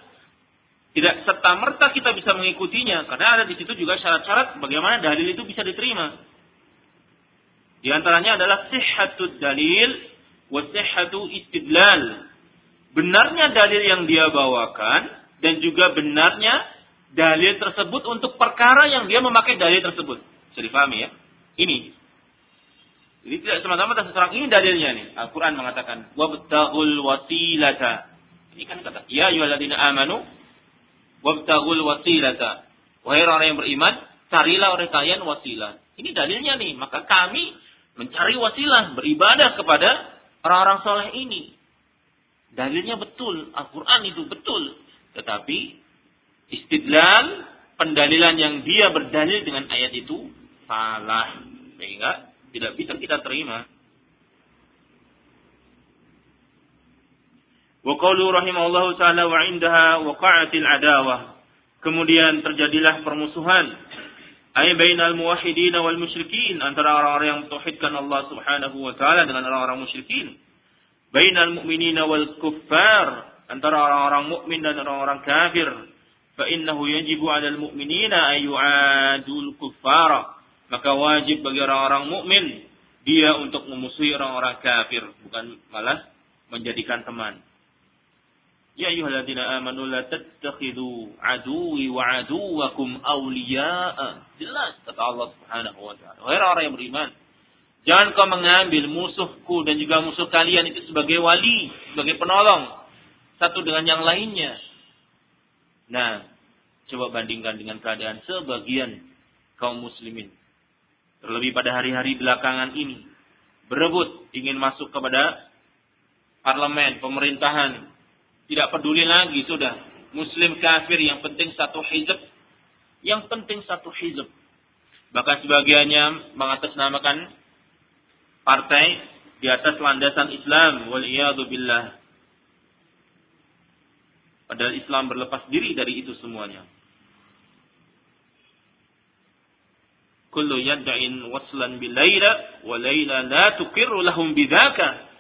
tidak serta merta kita bisa mengikutinya karena ada di situ juga syarat-syarat bagaimana dalil itu bisa diterima. Di antaranya adalah sihhatud dalil wasihhatu istidlal. Benarnya dalil yang dia bawakan dan juga benarnya dalil tersebut untuk perkara yang dia memakai dalil tersebut. Bisa ya? Ini. Jadi tidak semata-mata seseorang ini dalilnya nih. Al-Quran mengatakan, wabtagul wasilata. Ini kan kata, ya yuhaladina amanu, wabtagul wasilata. Wahai orang yang beriman, carilah oleh kalian wasilah. Ini dalilnya nih. Maka kami mencari wasilah, beribadah kepada orang-orang soleh ini. Dalilnya betul, Al-Quran itu betul. Tetapi istidlal, pendalilan yang dia berdalil dengan ayat itu salah. Sehingga tidak bisa kita terima. Wa qawlu rahimahullahu ta'ala wa indaha waqa'atil adawah. Kemudian terjadilah permusuhan ay bainal muwahhidin wal musyrikin antara orang-orang yang mentauhidkan Allah Subhanahu wa taala dengan orang-orang musyrikin. Bainal mu'minin wal kuffar antara orang-orang mukmin dan orang-orang kafir. Fa innahu yajibu 'alal mu'minina ay yu'adul kuffara. Maka wajib bagi orang-orang mukmin dia untuk memusuhi orang-orang kafir, bukan malah menjadikan teman. Ya ayyuhalladzina amanu la tattakhidhu aduwi wa aduwakum awliya'a. Jelas kata Allah Subhanahu wa taala. Wahai orang yang beriman, jangan kau mengambil musuhku dan juga musuh kalian itu sebagai wali, sebagai penolong satu dengan yang lainnya. Nah, coba bandingkan dengan keadaan sebagian kaum muslimin. Terlebih pada hari-hari belakangan ini. Berebut ingin masuk kepada parlemen, pemerintahan, tidak peduli lagi sudah. Muslim kafir yang penting satu hizb. Yang penting satu hizb. Bahkan sebagiannya mengatasnamakan partai di atas landasan Islam. Wal billah. Padahal Islam berlepas diri dari itu semuanya. Kullu yad'in waslan bil laila wa laila la tuqirru lahum bidzaka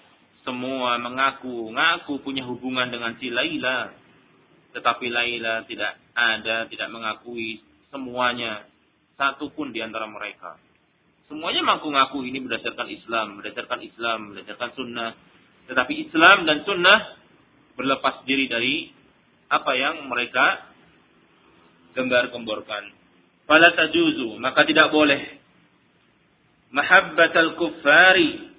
semua mengaku, ngaku punya hubungan dengan si Laila. Tetapi Laila tidak ada, tidak mengakui semuanya. Satu pun di antara mereka. Semuanya mengaku-ngaku ini berdasarkan Islam, berdasarkan Islam, berdasarkan sunnah. Tetapi Islam dan sunnah berlepas diri dari apa yang mereka gembar-gemborkan. Fala tajuzu, maka tidak boleh mahabbatal kuffari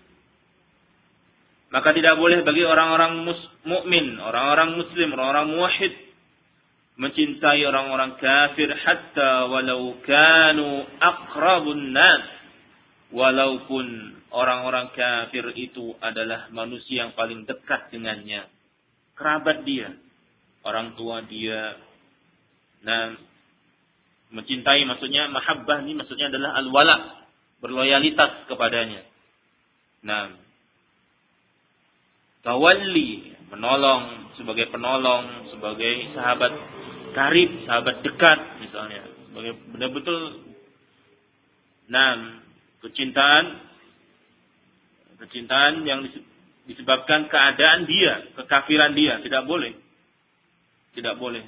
maka tidak boleh bagi orang-orang mukmin, orang-orang muslim, orang-orang muwahhid mencintai orang-orang kafir hatta walau kanu aqrabun nas. Walaupun orang-orang kafir itu adalah manusia yang paling dekat dengannya. Kerabat dia orang tua dia. Nah mencintai maksudnya mahabbah ini maksudnya adalah al-wala berloyalitas kepadanya. Nah tawalli menolong sebagai penolong sebagai sahabat karib sahabat dekat misalnya. Sebagai benar-betul nah kecintaan kecintaan yang disebabkan keadaan dia kekafiran dia. Tidak boleh. Tidak boleh.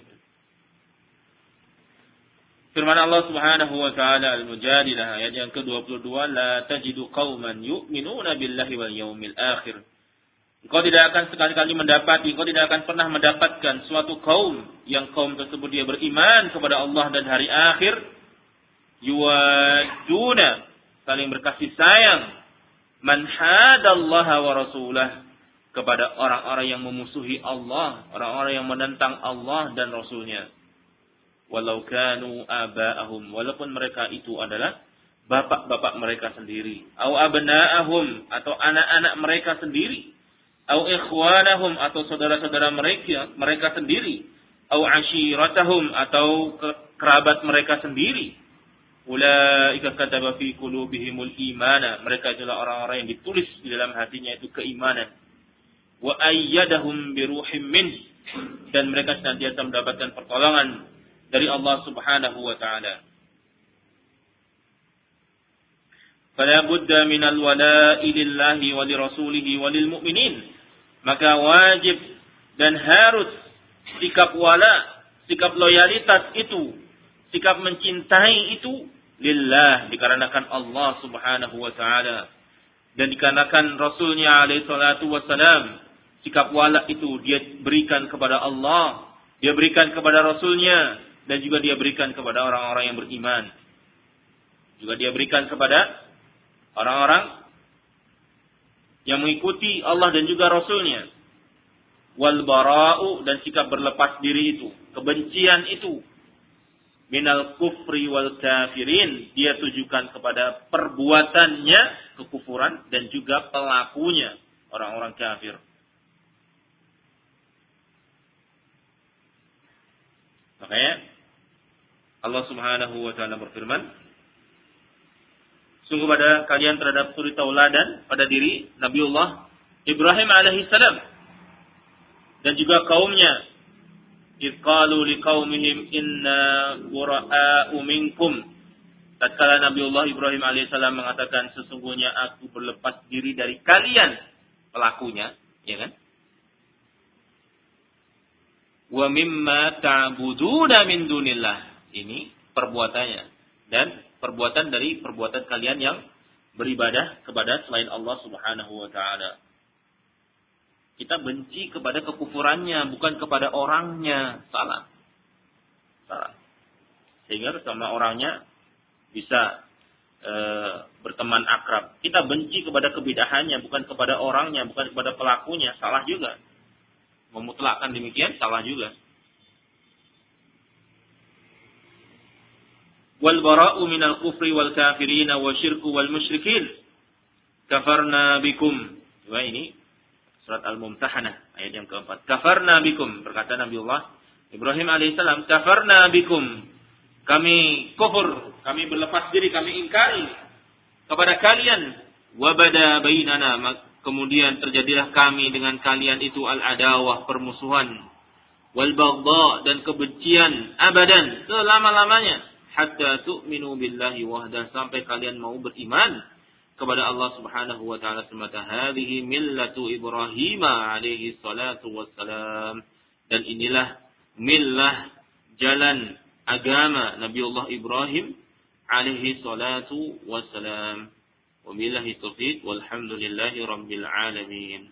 Firman Allah Subhanahu wa taala Al-Mujadilah ayat yang ke-22 la tajidu qauman yu'minuna billahi wal yawmil akhir Engkau tidak akan sekali-kali mendapati, engkau tidak akan pernah mendapatkan suatu kaum yang kaum tersebut dia beriman kepada Allah dan hari akhir. Yuwaduna, saling berkasih sayang. Man hadallaha wa rasulah. Kepada orang-orang yang memusuhi Allah, orang-orang yang menentang Allah dan Rasulnya. Walau kanu aba'ahum, walaupun mereka itu adalah bapak-bapak mereka sendiri. Au abna'ahum, atau anak-anak mereka sendiri au ikhwanahum atau saudara-saudara mereka mereka sendiri au ashiratahum atau kerabat mereka sendiri ulaika kataba fi qulubihimul imana mereka adalah orang-orang yang ditulis di dalam hatinya itu keimanan wa ayyadahum biruhim min dan mereka senantiasa mendapatkan pertolongan dari Allah Subhanahu wa taala فلا بد من الولاء لله ولرسوله وللمؤمنين maka wajib dan harus sikap wala, sikap loyalitas itu, sikap mencintai itu lillah dikarenakan Allah Subhanahu wa taala dan dikarenakan Rasulnya alaihi salatu wasalam sikap wala itu dia berikan kepada Allah, dia berikan kepada Rasulnya dan juga dia berikan kepada orang-orang yang beriman. Juga dia berikan kepada orang-orang yang mengikuti Allah dan juga Rasulnya. Wal bara'u dan sikap berlepas diri itu. Kebencian itu. Minal kufri wal kafirin. Dia tujukan kepada perbuatannya kekufuran dan juga pelakunya orang-orang kafir. Makanya Allah Subhanahu wa taala berfirman, Sungguh pada kalian terhadap suri tauladan pada diri Nabiullah Ibrahim alaihissalam dan juga kaumnya. Iqalu liqaumihim inna bura'a'u minkum. Tatkala Nabiullah Ibrahim alaihissalam mengatakan sesungguhnya aku berlepas diri dari kalian pelakunya, ya kan? Wa mimma ta'buduna min dunillah. Ini perbuatannya dan perbuatan dari perbuatan kalian yang beribadah kepada selain Allah Subhanahu wa taala. Kita benci kepada kekufurannya, bukan kepada orangnya. Salah. Salah. Sehingga sama orangnya bisa e, berteman akrab. Kita benci kepada kebidahannya, bukan kepada orangnya, bukan kepada pelakunya. Salah juga. Memutlakkan demikian, salah juga. Wal bara'u minal kufri wal kafirin wa syirku wal musyrikin. Kafarna bikum. Ini surat Al-Mumtahanah ayat yang keempat. Kafarna bikum berkata Nabi Allah. Ibrahim alaihissalam kafarna bikum. Kami kufur, kami berlepas diri, kami ingkari kepada kalian. Wabada bainana kemudian terjadilah kami dengan kalian itu al-adawah permusuhan. Wal baghdha dan kebencian abadan selama-lamanya hatta tu'minu billahi wahda sampai kalian mau beriman kepada Allah Subhanahu wa taala semata. Hadhihi millatu Ibrahim alaihi salatu wassalam. Dan inilah millah jalan agama Nabiullah Ibrahim alaihi salatu wassalam. Wabillahi taufiq walhamdulillahi rabbil alamin.